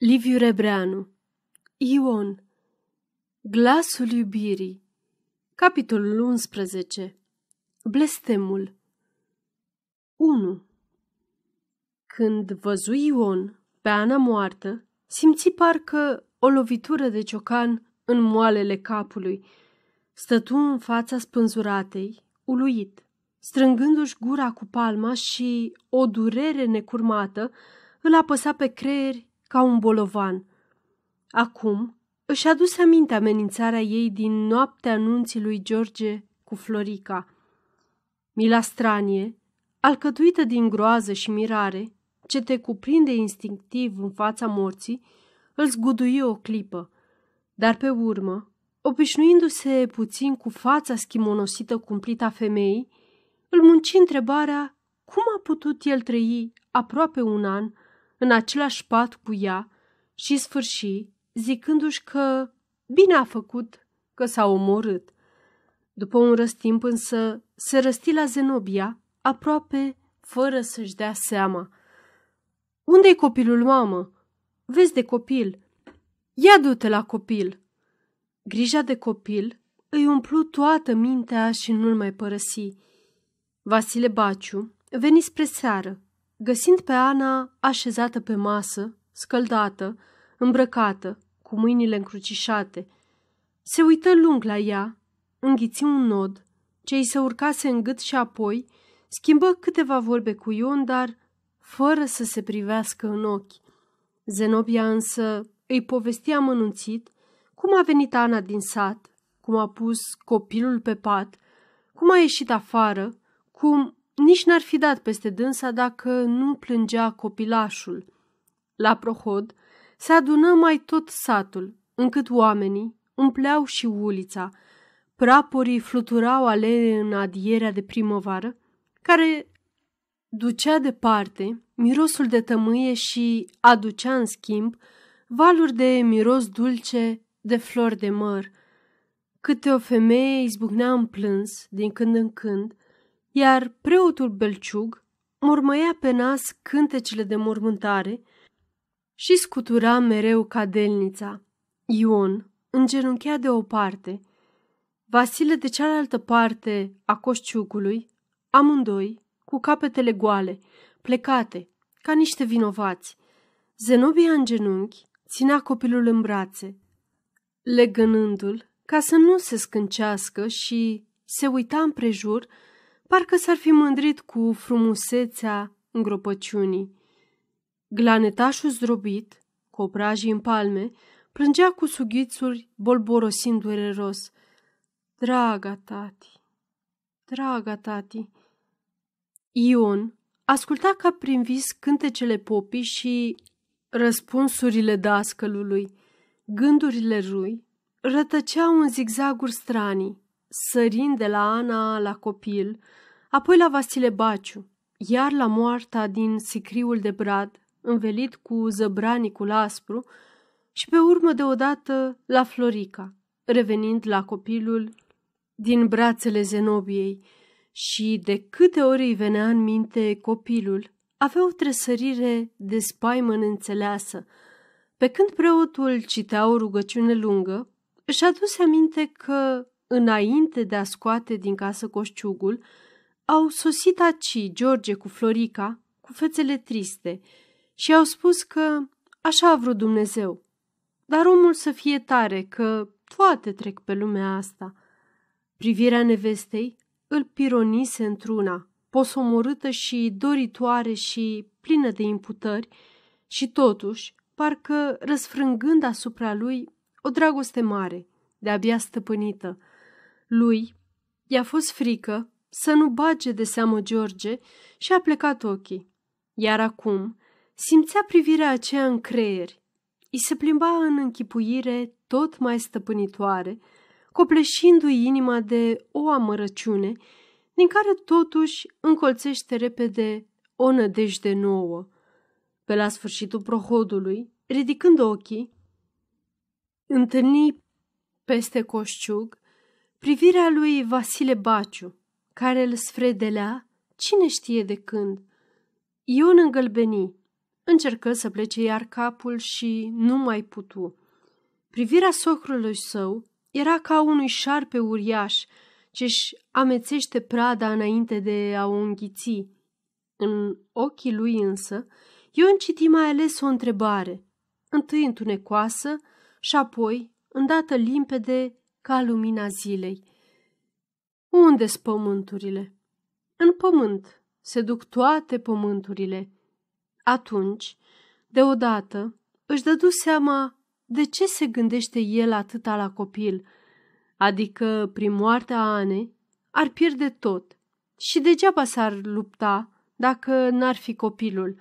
Liviu Rebreanu Ion Glasul iubirii Capitolul 11 Blestemul 1 Când văzu Ion pe Ana moartă, simți parcă o lovitură de ciocan în moalele capului. Stătu în fața spânzuratei, uluit, strângându-și gura cu palma și o durere necurmată îl apăsa pe creier ca un bolovan. Acum își aduse aminte amenințarea ei din noaptea anunții lui George cu Florica. Mila stranie, alcătuită din groază și mirare, ce te cuprinde instinctiv în fața morții, îl zguduie o clipă, dar pe urmă, obișnuindu-se puțin cu fața schimonosită cumplită a femeii, îl munci întrebarea cum a putut el trăi aproape un an în același pat cu ea și sfârși, zicându-și că bine a făcut că s-a omorât. După un răstimp însă se răsti la Zenobia, aproape fără să-și dea seama. Unde-i copilul, mamă? Vezi de copil. Ia du-te la copil. Grija de copil îi umplu toată mintea și nu-l mai părăsi. Vasile Baciu veni spre seară Găsind pe Ana așezată pe masă, scăldată, îmbrăcată, cu mâinile încrucișate, se uită lung la ea, înghiți un nod, ce îi se urcase în gât și apoi schimbă câteva vorbe cu Ion, dar fără să se privească în ochi. Zenobia însă îi povesti amănunțit cum a venit Ana din sat, cum a pus copilul pe pat, cum a ieșit afară, cum nici n-ar fi dat peste dânsa dacă nu plângea copilașul. La prohod se adună mai tot satul, încât oamenii umpleau și ulița. Praporii fluturau alene în adierea de primăvară, care ducea departe mirosul de tămâie și aducea în schimb valuri de miros dulce de flori de măr. Câte o femeie izbucnea în plâns din când în când, iar preotul Belciug mormăia pe nas cântecele de mormântare și scutura mereu cadelnița. Ion îngenunchea de o parte, Vasile de cealaltă parte a coșciugului, amândoi cu capetele goale, plecate, ca niște vinovați. Zenobia în genunchi ținea copilul în brațe, legănându-l ca să nu se scâncească și se uita împrejur parcă s-ar fi mândrit cu frumusețea îngropăciunii. Glanetașul zdrobit, cu obrajii în palme, plângea cu sughițuri, bolborosind dureros. Draga tati, draga tati. Ion asculta ca prin vis cântecele popii și răspunsurile dascălului. Gândurile lui rătăceau în zigzaguri stranii, sărind de la Ana la copil, apoi la Vasile Baciu, iar la moarta din sicriul de brad, învelit cu zăbranicul aspru, și pe urmă deodată la Florica, revenind la copilul din brațele Zenobiei și de câte ori îi venea în minte copilul, avea o tresărire de spaimă înțeleasă. Pe când preotul citea o rugăciune lungă, își aduse aminte că, înainte de a scoate din casă coșciugul, au sosit aci George cu Florica, cu fețele triste, și au spus că așa a vrut Dumnezeu. Dar omul să fie tare, că toate trec pe lumea asta. Privirea nevestei îl pironise într-una, posomorâtă și doritoare și plină de imputări, și totuși, parcă răsfrângând asupra lui o dragoste mare, de-abia stăpânită. Lui i-a fost frică să nu bage de seamă George și a plecat ochii. Iar acum simțea privirea aceea în creier. I se plimba în închipuire tot mai stăpânitoare, copleșindu-i inima de o amărăciune, din care totuși încolțește repede o nădejde nouă. Pe la sfârșitul prohodului, ridicând ochii, întâlni peste coșciug privirea lui Vasile Baciu, care îl sfredelea cine știe de când. Ion îngălbeni, Încercă să plece iar capul și nu mai putu. Privirea socrului său era ca unui șarpe uriaș ce-și amețește prada înainte de a o înghiți. În ochii lui însă, eu citi mai ales o întrebare, întâi întunecoasă și apoi, îndată limpede, ca lumina zilei. unde sunt pământurile? În pământ se duc toate pământurile. Atunci, deodată, își dădu seama de ce se gândește el atâta la copil, adică prin moartea Ane ar pierde tot și degeaba s-ar lupta dacă n-ar fi copilul,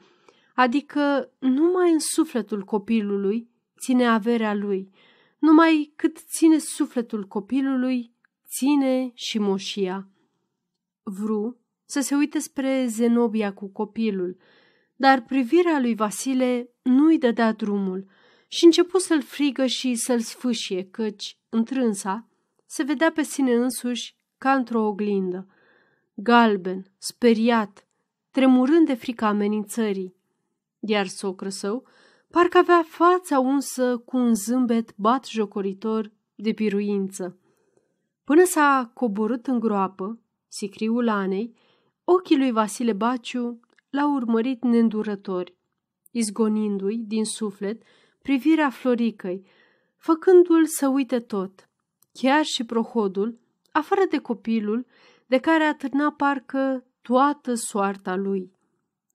adică numai în sufletul copilului ține averea lui, numai cât ține sufletul copilului, ține și moșia. Vru să se uite spre Zenobia cu copilul, dar privirea lui Vasile nu-i dădea drumul și începu să-l frigă și să-l sfâșie, căci, întrânsa, se vedea pe sine însuși ca într-o oglindă, galben, speriat, tremurând de frica amenințării, iar socră său parcă avea fața unsă cu un zâmbet bat jocoritor de biruință. Până s-a coborât în groapă, sicriul Anei, ochii lui Vasile Baciu l-au urmărit neîndurători, izgonindu-i din suflet privirea Floricăi, făcându-l să uite tot, chiar și prohodul, afară de copilul de care atârna parcă toată soarta lui.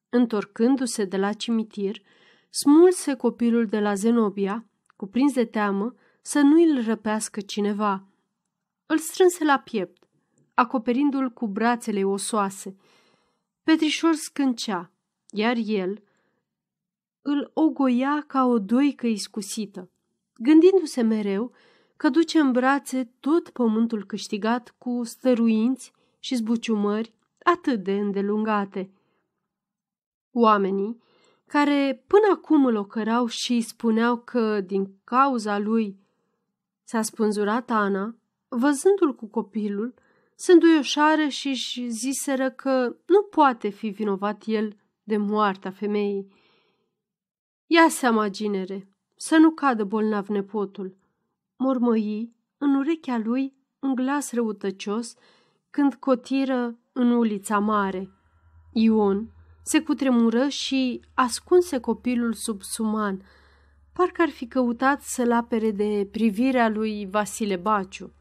Întorcându-se de la cimitir, smulse copilul de la Zenobia, cuprins de teamă, să nu îl răpească cineva. Îl strânse la piept, acoperindu-l cu brațele osoase. Petrișor scâncea, iar el îl ogoia ca o doică iscusită, gândindu-se mereu că duce în brațe tot pământul câștigat cu stăruinți și zbuciumări atât de îndelungate. Oamenii, care până acum îl ocărau și îi spuneau că din cauza lui s-a spânzurat Ana, văzându-l cu copilul, se înduioșară și își ziseră că nu poate fi vinovat el de moartea femeii. Ia seama, ginere, să nu cadă bolnav nepotul. Mormăi în urechea lui un glas răutăcios când cotiră în ulița mare. Ion se cutremură și ascunse copilul sub suman, parcă ar fi căutat să-l apere de privirea lui Vasile Baciu.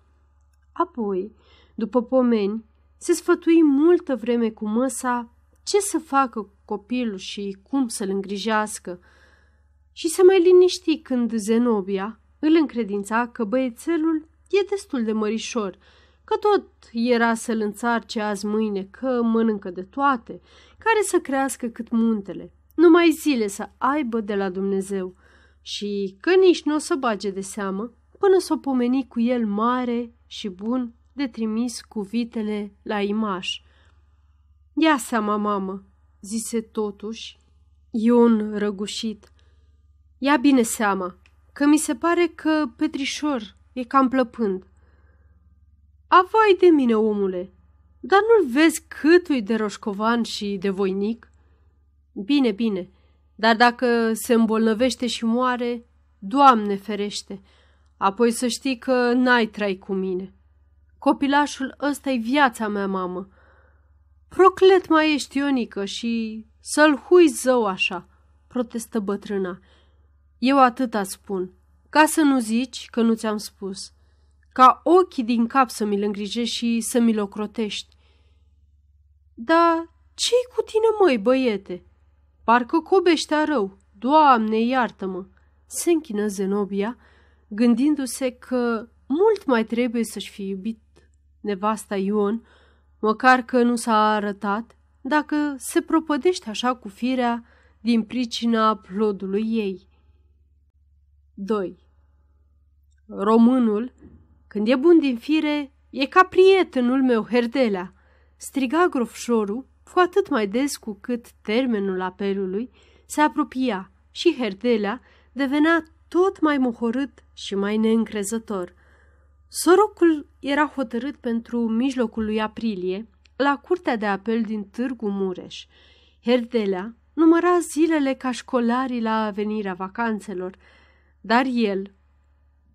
Apoi, după pomeni, se sfătui multă vreme cu măsa ce să facă cu copilul și cum să-l îngrijească și se mai liniști când Zenobia îl încredința că băiețelul e destul de mărișor, că tot era să-l înțarce azi mâine, că mănâncă de toate, care să crească cât muntele, numai zile să aibă de la Dumnezeu și că nici nu o să bage de seamă până s-o pomeni cu el mare și bun de trimis cu vitele la imaș. Ia seama, mamă, zise totuși Ion răgușit. Ia bine seama, că mi se pare că Petrișor e cam plăpând. Avai de mine, omule, dar nu-l vezi câtui de roșcovan și de voinic? Bine, bine, dar dacă se îmbolnăvește și moare, Doamne ferește, apoi să știi că n-ai trai cu mine. Copilașul ăsta e viața mea, mamă. Proclet mai ești, Ionică, și să-l hui zău așa, protestă bătrâna. Eu atâta spun, ca să nu zici că nu ți-am spus. Ca ochii din cap să mi-l îngrijești și să mi-l ocrotești. Da, ce-i cu tine, măi, băiete? Parcă cobeștea rău. Doamne, iartă-mă! Se închină Zenobia, gândindu-se că mult mai trebuie să-și fi iubit nevasta Ion, măcar că nu s-a arătat, dacă se propădește așa cu firea din pricina plodului ei. 2. Românul, când e bun din fire, e ca prietenul meu, Herdelea, striga grofșorul cu atât mai des cu cât termenul apelului se apropia și Herdelea devenea tot mai mohorât și mai neîncrezător. Sorocul era hotărât pentru mijlocul lui aprilie, la curtea de apel din Târgu Mureș. Herdelea număra zilele ca școlarii la venirea vacanțelor, dar el,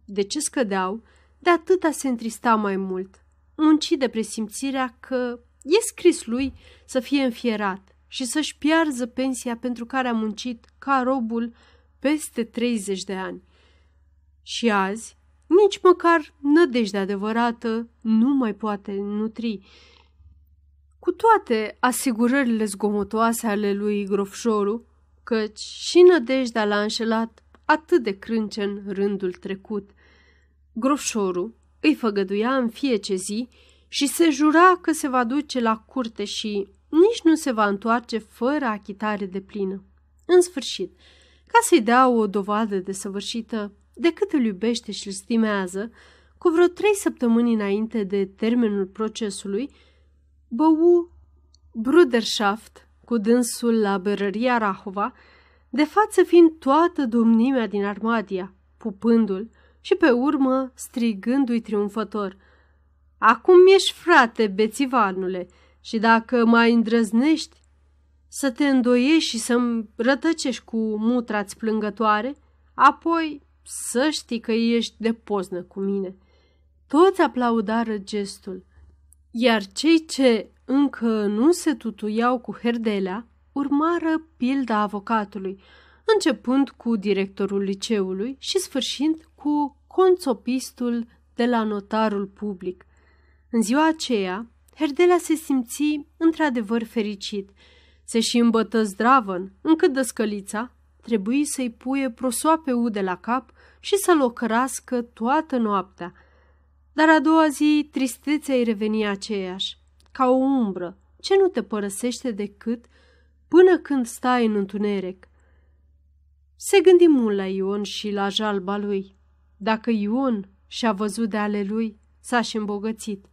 de ce scădeau, de atâta se întrista mai mult, munci de presimțirea că e scris lui să fie înfierat și să-și piarză pensia pentru care a muncit ca robul peste 30 de ani. Și azi, nici măcar nădejdea adevărată nu mai poate nutri. Cu toate asigurările zgomotoase ale lui Grofșoru, căci și nădejdea l-a înșelat atât de crâncen rândul trecut. Grofșoru îi făgăduia în fiece zi și se jura că se va duce la curte și nici nu se va întoarce fără achitare de plină. În sfârșit, ca să-i dea o dovadă de săvârșită de cât îl iubește și îl stimează, cu vreo trei săptămâni înainte de termenul procesului, bău Bruderschaft cu dânsul la berăria Rahova, de față fiind toată domnimea din Armadia, pupându-l și pe urmă strigându-i triumfător. Acum ești frate, bețivanule, și dacă mai îndrăznești să te îndoiești și să-mi rătăcești cu mutra plângătoare, apoi să știi că ești de poznă cu mine. Toți aplaudară gestul, iar cei ce încă nu se tutuiau cu herdelea urmară pilda avocatului, începând cu directorul liceului și sfârșind cu conțopistul de la notarul public. În ziua aceea, Herdelea se simți într-adevăr fericit. Se și îmbătă zdravăn, încât dăscălița trebuie să-i puie prosoape ude la cap și să-l ocărască toată noaptea. Dar a doua zi tristețea îi reveni aceeași, ca o umbră, ce nu te părăsește decât până când stai în întuneric. Se gândi mult la Ion și la jalba lui. Dacă Ion și-a văzut de ale lui, s-a și îmbogățit.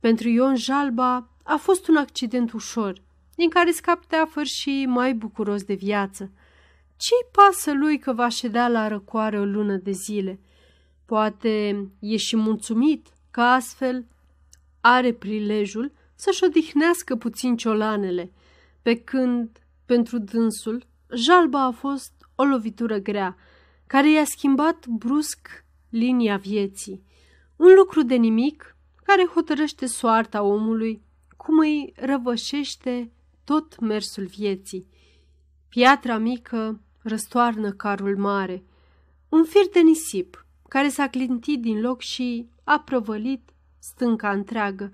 Pentru Ion jalba a fost un accident ușor, din care scaptea făr și mai bucuros de viață. Ce-i pasă lui că va ședea la răcoare o lună de zile? Poate e și mulțumit că astfel are prilejul să-și odihnească puțin ciolanele, pe când, pentru dânsul, jalba a fost o lovitură grea, care i-a schimbat brusc linia vieții. Un lucru de nimic care hotărăște soarta omului, cum îi răvășește tot mersul vieții. Piatra mică răstoarnă carul mare, un fir de nisip care s-a clintit din loc și a prăvălit stânca întreagă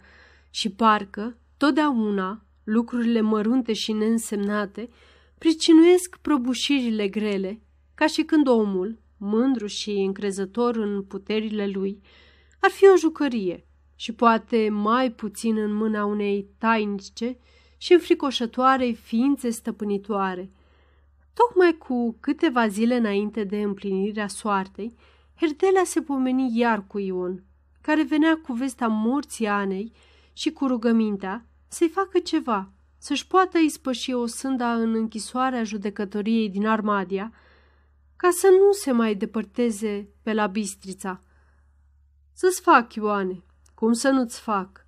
și parcă, totdeauna, lucrurile mărunte și neînsemnate pricinuiesc prăbușirile grele, ca și când omul, mândru și încrezător în puterile lui, ar fi o jucărie și poate mai puțin în mâna unei tainice și înfricoșătoarei ființe stăpânitoare – Tocmai cu câteva zile înainte de împlinirea soartei, Herdelea se pomeni iar cu Ion, care venea cu vestea morții Anei și cu rugămintea să-i facă ceva, să-și poată ispăși o sânda în închisoarea judecătoriei din Armadia, ca să nu se mai depărteze pe la Bistrița. Să-ți fac, Ioane, cum să nu-ți fac?"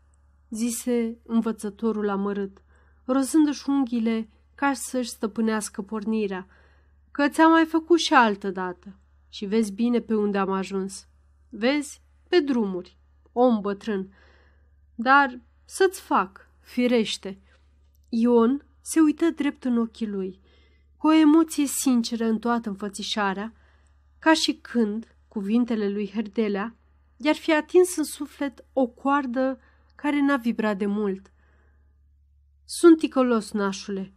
zise învățătorul amărât, rozându-și unghiile ca să-și stăpânească pornirea, că ți-am mai făcut și altă dată și vezi bine pe unde am ajuns. Vezi? Pe drumuri, om bătrân. Dar să-ți fac, firește. Ion se uită drept în ochii lui, cu o emoție sinceră în toată înfățișarea, ca și când cuvintele lui Herdelea i-ar fi atins în suflet o coardă care n-a vibrat de mult. Sunt ticolos, nașule,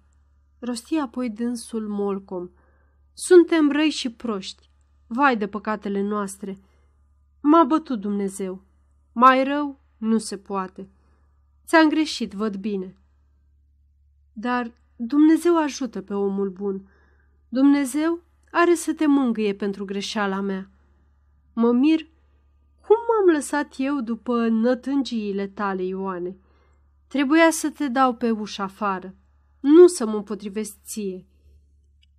rosti apoi dânsul Molcom. Suntem răi și proști. Vai de păcatele noastre! M-a bătut Dumnezeu. Mai rău nu se poate. Ți-am greșit, văd bine. Dar Dumnezeu ajută pe omul bun. Dumnezeu are să te mângâie pentru greșeala mea. Mă mir cum m-am lăsat eu după nătângiile tale, Ioane. Trebuia să te dau pe ușa afară nu să mă împotrivesc ție,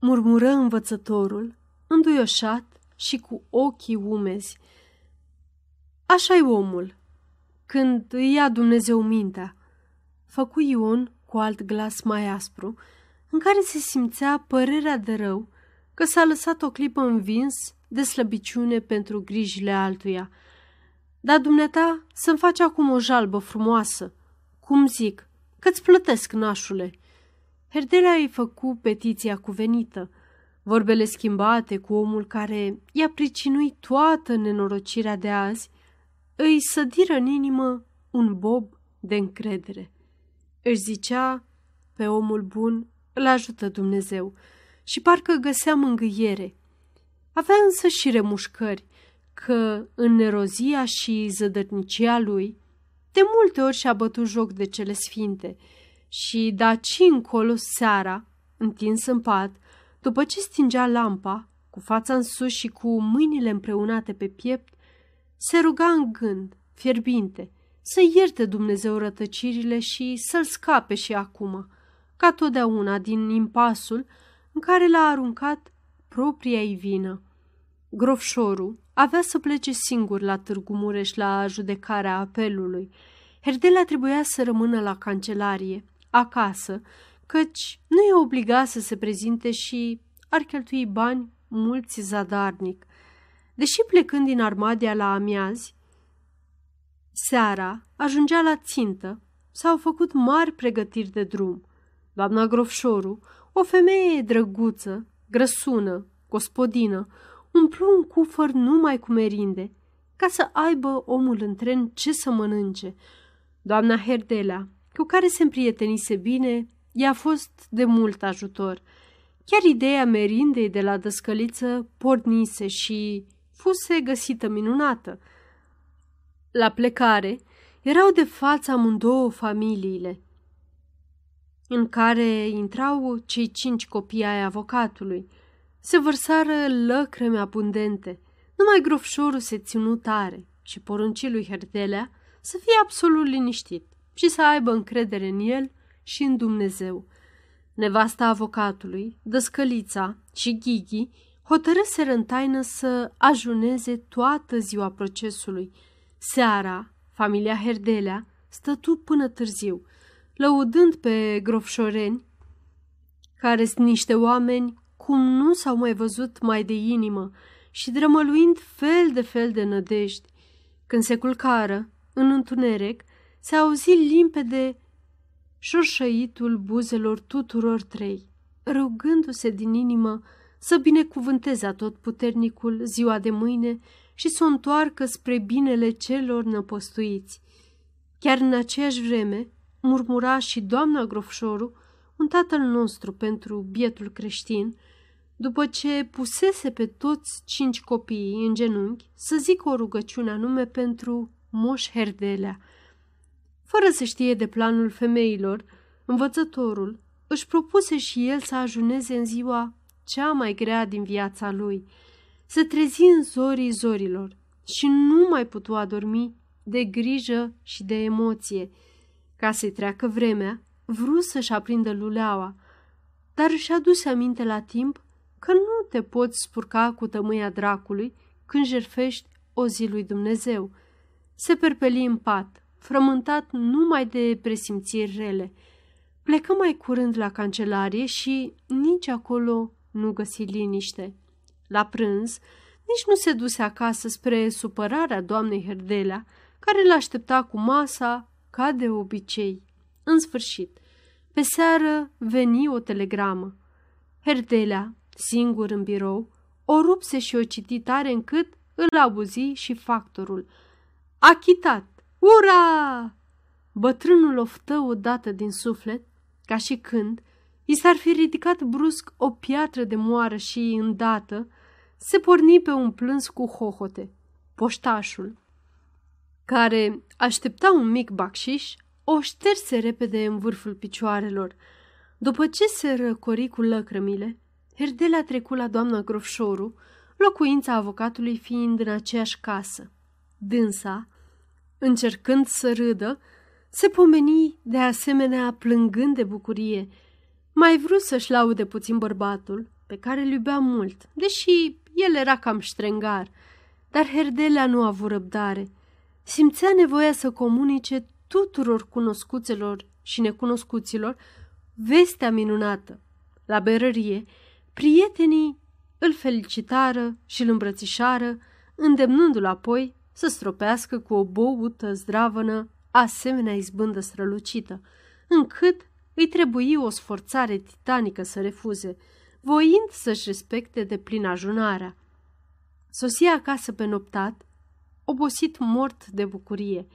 murmură învățătorul, înduioșat și cu ochii umezi. așa e omul, când îi ia Dumnezeu mintea, făcu Ion cu alt glas mai aspru, în care se simțea părerea de rău că s-a lăsat o clipă învins de slăbiciune pentru grijile altuia. Dar dumneata să-mi faci acum o jalbă frumoasă. Cum zic, că-ți plătesc, nașule. Herdelea îi făcu petiția cuvenită, vorbele schimbate cu omul care i-a pricinuit toată nenorocirea de azi, îi sădiră în inimă un bob de încredere. Își zicea, pe omul bun îl ajută Dumnezeu și parcă găsea mângâiere. Avea însă și remușcări că în nerozia și zădărnicia lui de multe ori și-a bătut joc de cele sfinte și daci încolo seara, întins în pat, după ce stingea lampa, cu fața în sus și cu mâinile împreunate pe piept, se ruga în gând, fierbinte, să ierte Dumnezeu rătăcirile și să-l scape și acum, ca totdeauna din impasul în care l-a aruncat propria ei vină. Grofșorul avea să plece singur la Târgu Mureș la judecarea apelului. Herdela trebuia să rămână la cancelarie, acasă, căci nu e obligat să se prezinte și ar cheltui bani mulți zadarnic. Deși plecând din Armadia la amiazi, seara ajungea la țintă, s-au făcut mari pregătiri de drum. Doamna Grofșoru, o femeie drăguță, grăsună, gospodină, umplu un cufăr numai cu merinde, ca să aibă omul în tren ce să mănânce. Doamna Herdelea, cu care se împrietenise bine, i-a fost de mult ajutor. Chiar ideea merindei de la dăscăliță pornise și fuse găsită minunată. La plecare erau de față amândouă familiile, în care intrau cei cinci copii ai avocatului. Se vărsară lăcrămi abundente. Numai grofșorul se ținu tare și porunci lui Herdelea să fie absolut liniștit și să aibă încredere în el și în Dumnezeu. Nevasta avocatului, dăscălița și Ghighi hotărâseră în taină să ajuneze toată ziua procesului. Seara, familia Herdelea stătu până târziu, lăudând pe grofșoreni, care sunt niște oameni cum nu s-au mai văzut mai de inimă și drămăluind fel de fel de nădejdi. Când se culcară, în întuneric, se auzi limpede șorșăitul buzelor tuturor trei, rugându-se din inimă să binecuvânteze puternicul ziua de mâine și să o întoarcă spre binele celor năpostuiți. Chiar în aceeași vreme, murmura și doamna Grofșoru, un tatăl nostru pentru bietul creștin, după ce pusese pe toți cinci copiii în genunchi să zică o rugăciune anume pentru Moș Herdelea. Fără să știe de planul femeilor, învățătorul își propuse și el să ajuneze în ziua cea mai grea din viața lui, să trezi în zorii zorilor și nu mai putu adormi de grijă și de emoție. Ca să-i treacă vremea, vrut să-și aprindă luleaua, dar își aduse aminte la timp că nu te poți spurca cu tămâia dracului când jerfești o zi lui Dumnezeu. Se perpeli în pat, frământat numai de presimțiri rele. Plecă mai curând la cancelarie și nici acolo nu găsi liniște. La prânz, nici nu se duse acasă spre supărarea doamnei Herdelea, care l-aștepta cu masa ca de obicei. În sfârșit, pe seară veni o telegramă. Herdelea, singur în birou, o rupse și o citi tare încât îl abuzi și factorul. Achitat! Ura! Bătrânul oftă odată din suflet, ca și când i s-ar fi ridicat brusc o piatră de moară și, îndată, se porni pe un plâns cu hohote. Poștașul, care aștepta un mic bacșiș, o șterse repede în vârful picioarelor. După ce se răcori cu lăcrămile, Herdele a trecut la doamna Grofșoru, locuința avocatului fiind în aceeași casă. Dânsa, încercând să râdă, se pomeni de asemenea plângând de bucurie. Mai vrut să-și laude puțin bărbatul, pe care îl iubea mult, deși el era cam ștrengar, dar Herdelea nu a avut răbdare. Simțea nevoia să comunice tuturor cunoscuțelor și necunoscuților vestea minunată La berărie, prietenii îl felicitară și îl îmbrățișară, îndemnându-l apoi să stropească cu o băută zdravănă asemenea izbândă strălucită, încât îi trebuie o sforțare titanică să refuze, voind să-și respecte de plin ajunarea. Sosia acasă pe noptat, obosit mort de bucurie.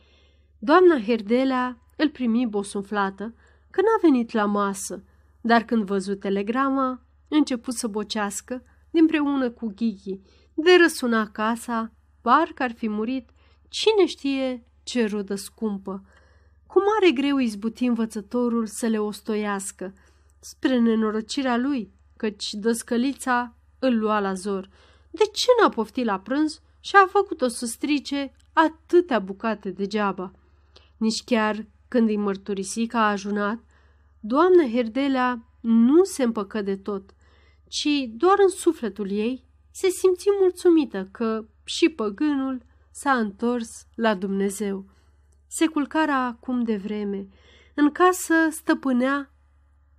Doamna Herdelea îl primi bosunflată că n-a venit la masă, dar când văzut telegrama, început să bocească dinpreună cu Ghighi, de răsuna casa, parcă ar fi murit, cine știe ce rudă scumpă. Cu mare greu izbuti învățătorul să le ostoiască, spre nenorocirea lui, căci dăscălița îl lua la zor. De ce n-a poftit la prânz și a făcut-o să strice atâtea bucate degeaba? Nici chiar când îi mărturisi că a ajunat, doamna Herdelea nu se împăcă de tot, ci doar în sufletul ei se simți mulțumită că și păgânul s-a întors la Dumnezeu. Se culcara acum de vreme. În casă stăpânea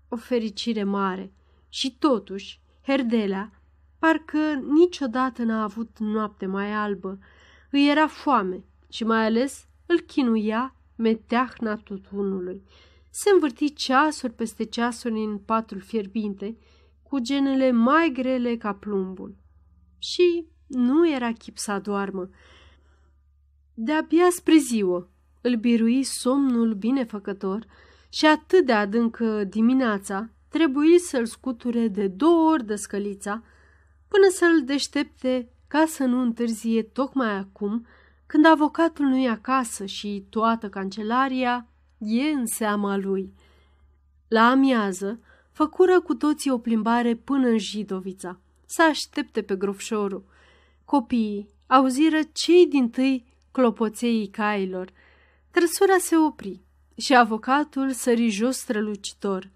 o fericire mare și totuși Herdelea parcă niciodată n-a avut noapte mai albă. Îi era foame și mai ales îl chinuia meteahna tutunului. Se învârti ceasuri peste ceasuri în patul fierbinte, cu genele mai grele ca plumbul. Și nu era chip să adoarmă. De-abia spre ziua îl birui somnul binefăcător și atât de adâncă dimineața trebuie să-l scuture de două ori de scălița până să-l deștepte ca să nu întârzie tocmai acum când avocatul nu e acasă și toată cancelaria e în seama lui. La amiază, făcură cu toții o plimbare până în Jidovița, să aștepte pe grofșorul. Copiii auziră cei din tâi clopoței cailor. Trăsura se opri și avocatul sări jos strălucitor.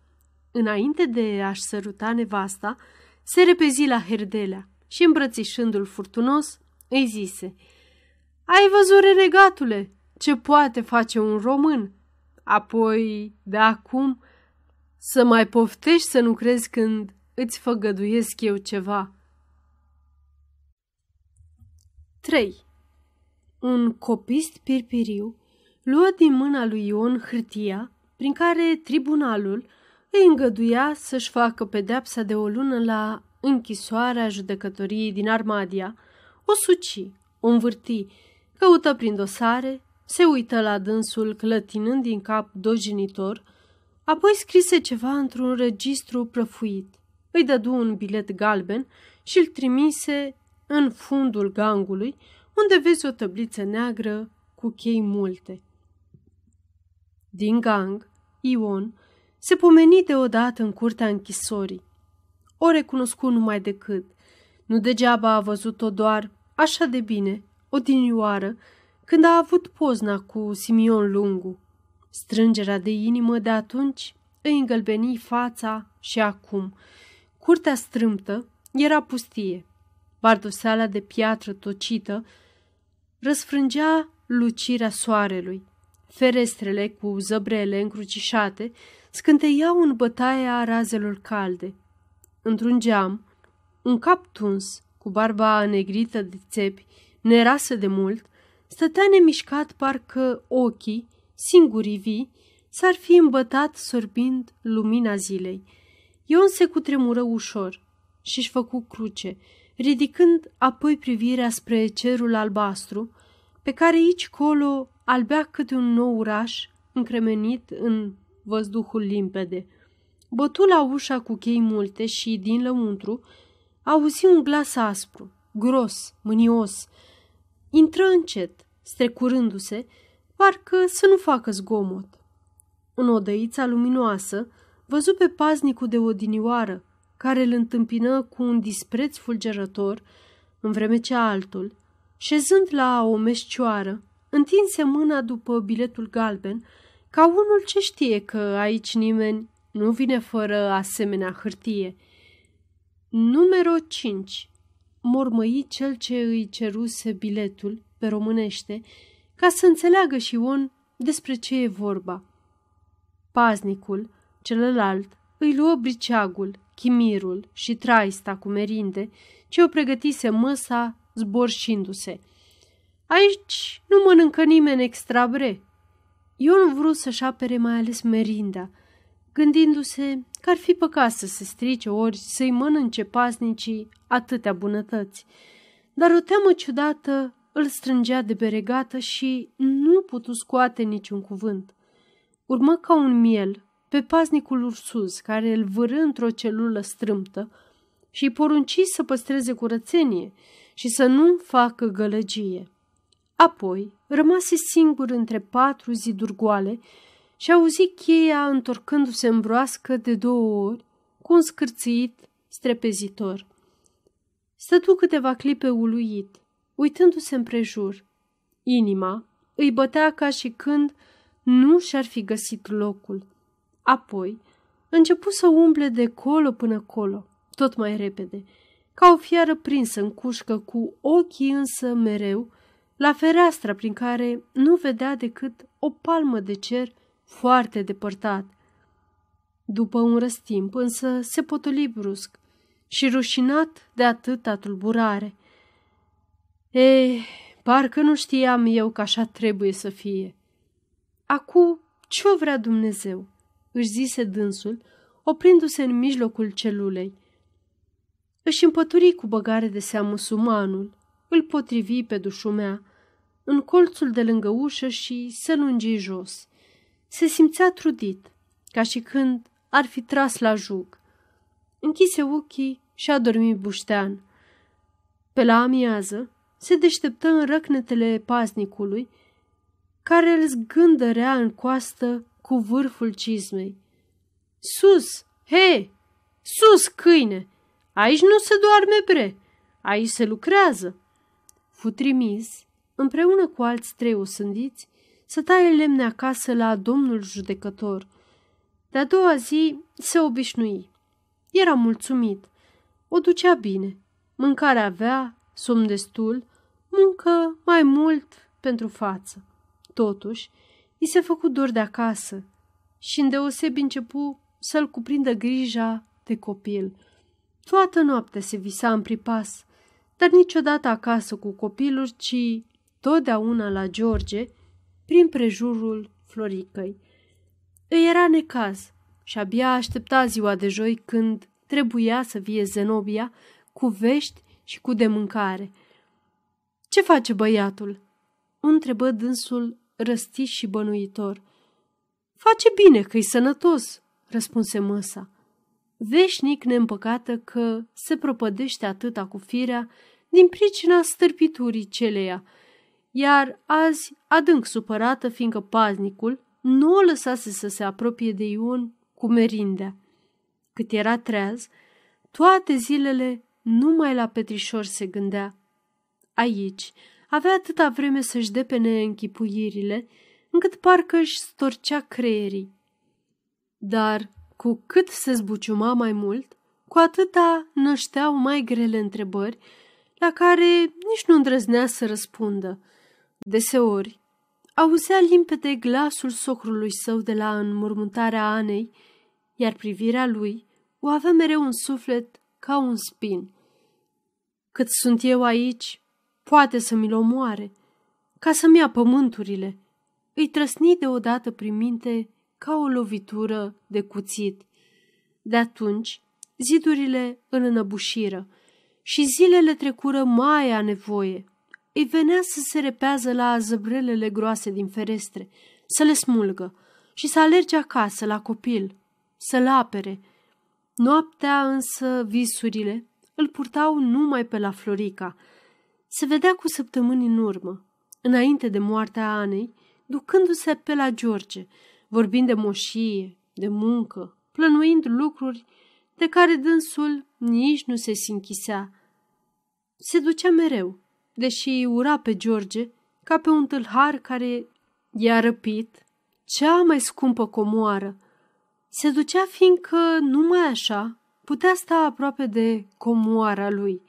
Înainte de a-și săruta nevasta, se repezi la Herdelea și, îmbrățișându-l furtunos, îi zise Ai văzut, renegatule, ce poate face un român? Apoi, de acum, să mai poftești să nu crezi când îți făgăduiesc eu ceva. 3. Un copist pirpiriu luă din mâna lui Ion hârtia prin care tribunalul îi îngăduia să-și facă pedepsa de o lună la închisoarea judecătoriei din Armadia, o suci, o învârti, căută prin dosare, se uită la dânsul clătinând din cap dojinitor, apoi scrise ceva într-un registru prăfuit. Îi dădu un bilet galben și îl trimise în fundul gangului, unde vezi o tăbliță neagră cu chei multe. Din gang, Ion se pomeni deodată în curtea închisorii. O recunoscu numai decât. Nu degeaba a văzut-o doar așa de bine, o dinioară, când a avut pozna cu Simion Lungu. Strângerea de inimă de atunci îi îngălbeni fața și acum. Curtea strâmtă era pustie. Bardoseala de piatră tocită răsfrângea lucirea soarelui. Ferestrele cu zăbrele încrucișate scânteiau în bătaia razelor calde. Într-un geam, un cap tuns, cu barba negrită de țepi, nerasă de mult, stătea nemișcat parcă ochii, singurii vii, s-ar fi îmbătat sorbind lumina zilei. Ion se cutremură ușor și-și făcu cruce, ridicând apoi privirea spre cerul albastru, pe care aici colo albea câte un nou oraș încremenit în văzduhul limpede. Bătu la ușa cu chei multe și, din lăuntru, auzi un glas aspru, gros, mânios. Intră încet, strecurându-se, parcă să nu facă zgomot. În odăița luminoasă, văzu pe paznicul de odinioară, care îl întâmpină cu un dispreț fulgerător, în vreme ce altul, șezând la o meșcioară, întinse mâna după biletul galben, ca unul ce știe că aici nimeni nu vine fără asemenea hârtie. Numero 5. Mormăi cel ce îi ceruse biletul pe românește, ca să înțeleagă și on despre ce e vorba. Paznicul, celălalt, îi luă briceagul, chimirul și traista cu merinde, ce o pregătise măsa zborșindu-se. Aici nu mănâncă nimeni extra bre. Ion vrut să-și apere mai ales merinda, gândindu-se că ar fi păcat să se strice ori să-i mănânce pasnicii atâtea bunătăți. Dar o teamă ciudată îl strângea de beregată și nu putu scoate niciun cuvânt. Urmă ca un miel pe paznicul ursuz, care îl vârâ într-o celulă strâmtă și îi porunci să păstreze curățenie și să nu facă gălăgie. Apoi rămase singur între patru ziduri goale și auzi cheia întorcându-se în broască de două ori cu un scârțit strepezitor. Stătu câteva clipe uluit, uitându-se împrejur. Inima îi bătea ca și când nu și-ar fi găsit locul. Apoi începu să umble de colo până colo, tot mai repede, ca o fiară prinsă în cușcă, cu ochii însă mereu la fereastra prin care nu vedea decât o palmă de cer foarte depărtat. După un răstimp, însă, se potoli brusc și rușinat de atâta tulburare. E, parcă nu știam eu că așa trebuie să fie. Acu, ce-o vrea Dumnezeu? își zise dânsul, oprindu-se în mijlocul celulei. Își împături cu băgare de seamă sumanul, îl potrivi pe dușumea, în colțul de lângă ușă și se lungi jos. Se simțea trudit, ca și când ar fi tras la jug. Închise ochii și a dormit buștean. Pe la amiază se deșteptă în răcnetele paznicului, care îl zgândărea în coastă cu vârful cizmei. Sus! He! Sus, câine! Aici nu se doarme bre! Aici se lucrează! Fu trimis, împreună cu alți trei osândiți, să taie lemne acasă la domnul judecător. De-a doua zi se obișnui. Era mulțumit. O ducea bine. Mâncare avea, somn destul, muncă mai mult pentru față. Totuși, i se făcu dor de acasă și îndeosebi începu să-l cuprindă grija de copil. Toată noaptea se visa în pripas, dar niciodată acasă cu copilul, ci totdeauna la George, prin prejurul Floricăi. Îi era necaz și abia aștepta ziua de joi când trebuia să vie Zenobia cu vești și cu de mâncare. Ce face băiatul?" întrebă dânsul răstit și bănuitor. Face bine că-i sănătos, răspunse măsa. Veșnic neîmpăcată că se propădește atâta cu firea din pricina stârpiturii celeia, iar azi adânc supărată, fiindcă paznicul nu o lăsase să se apropie de Ion cu merindea. Cât era treaz, toate zilele numai la Petrișor se gândea. Aici avea atâta vreme să-și depene închipuirile, încât parcă își storcea creierii. Dar cu cât se zbuciuma mai mult, cu atâta nășteau mai grele întrebări, la care nici nu îndrăznea să răspundă. Deseori, auzea limpede glasul socrului său de la înmormântarea Anei, iar privirea lui o avea mereu un suflet ca un spin. Cât sunt eu aici, poate să mi-l omoare, ca să-mi ia pământurile. Îi trăsni deodată prin minte ca o lovitură de cuțit. De atunci, zidurile îl înăbușiră și zilele trecură mai a nevoie. Îi venea să se repează la zăbrelele groase din ferestre, să le smulgă și să alerge acasă la copil, să-l apere. Noaptea însă visurile îl purtau numai pe la Florica. Se vedea cu săptămâni în urmă, înainte de moartea Anei, ducându-se pe la George, vorbind de moșie, de muncă, plănuind lucruri de care dânsul nici nu se sinchisea. Se ducea mereu, deși ura pe George ca pe un tâlhar care i-a răpit cea mai scumpă comoară. Se ducea fiindcă numai așa putea sta aproape de comoara lui.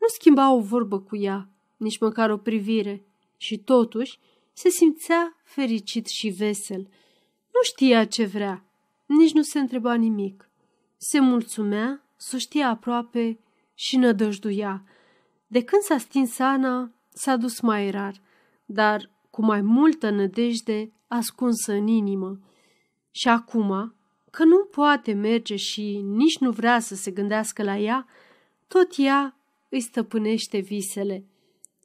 Nu schimba o vorbă cu ea, nici măcar o privire, și totuși se simțea fericit și vesel. Nu știa ce vrea, nici nu se întreba nimic. se mulțumea, să știe aproape și nădăjduia. De când s-a stins Ana, s-a dus mai rar, dar cu mai multă nădejde ascunsă în inimă. Și acum, că nu poate merge și nici nu vrea să se gândească la ea, tot ea îi stăpânește visele.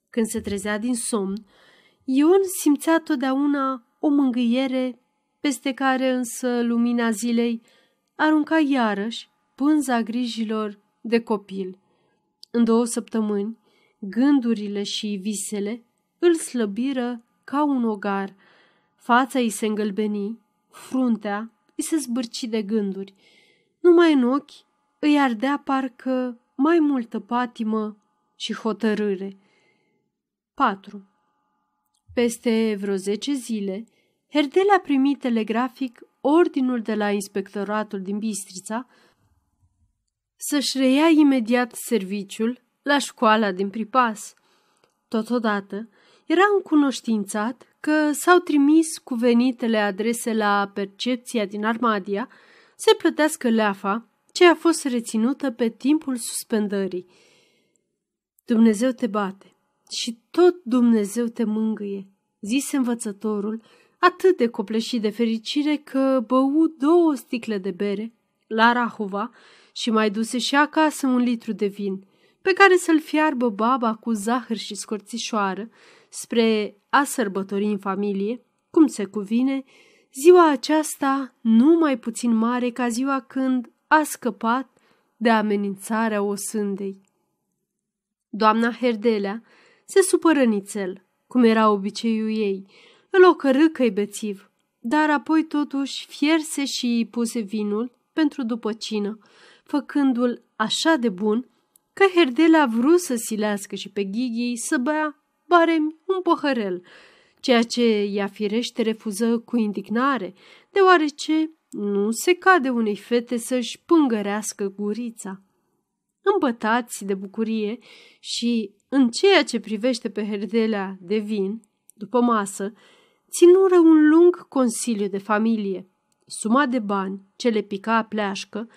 Când se trezea din somn, Ion simțea totdeauna o mângâiere peste care însă lumina zilei arunca iarăși pânza grijilor de copil. În două săptămâni, gândurile și visele îl slăbiră ca un ogar. Fața îi se îngălbeni, fruntea îi se zbârci de gânduri. Numai în ochi îi ardea parcă mai multă patimă și hotărâre. 4. Peste vreo zece zile, Herdele a primit telegrafic ordinul de la inspectoratul din Bistrița să-și reia imediat serviciul la școala din Pripas. Totodată, era încunoștințat că s-au trimis cuvenitele adrese la percepția din Armadia să plătească leafa ce a fost reținută pe timpul suspendării. Dumnezeu te bate și tot Dumnezeu te mângâie, zise învățătorul, atât de copleșit de fericire că bău două sticle de bere la Rahova și mai duse și acasă un litru de vin, pe care să-l fiarbă baba cu zahăr și scorțișoară, spre a sărbători în familie, cum se cuvine, ziua aceasta nu mai puțin mare ca ziua când a scăpat de amenințarea osândei. Doamna Herdelea se supără nițel, cum era obiceiul ei, îl ocărâ că bețiv, dar apoi totuși fierse și puse vinul pentru după cină, făcându-l așa de bun că Herdela a vrut să silească și pe Ghighi să bea barem un păhărel, ceea ce ea firește refuză cu indignare, deoarece nu se cade unei fete să-și pângărească gurița. Îmbătați de bucurie și, în ceea ce privește pe herdelea de vin, după masă, ținură un lung consiliu de familie. Suma de bani ce le pica pleașcă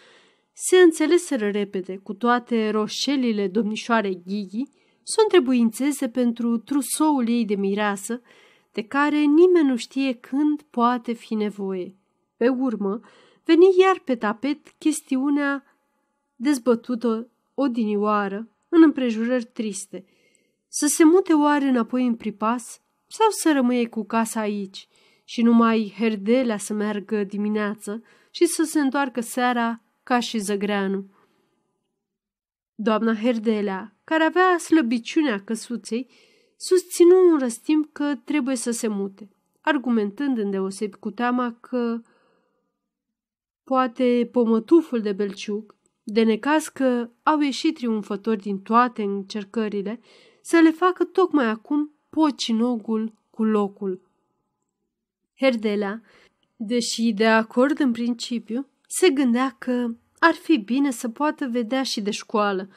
se înțeleseră repede cu toate roșelile domnișoarei Ghighi să întrebuințeze pentru trusoul ei de mireasă, de care nimeni nu știe când poate fi nevoie. Pe urmă, veni iar pe tapet chestiunea dezbătută odinioară în împrejurări triste. Să se mute oare înapoi în pripas sau să rămâie cu casa aici și numai herdelea să meargă dimineață și să se întoarcă seara ca și zăgreanu. Doamna Herdelea, care avea slăbiciunea căsuței, susținu un răstimp că trebuie să se mute, argumentând îndeosebi cu teama că poate pomătuful de belciuc, de necaz că au ieșit triumfători din toate încercările, să le facă tocmai acum pocinogul cu locul. Herdelea, deși de acord în principiu, se gândea că ar fi bine să poată vedea și de școală,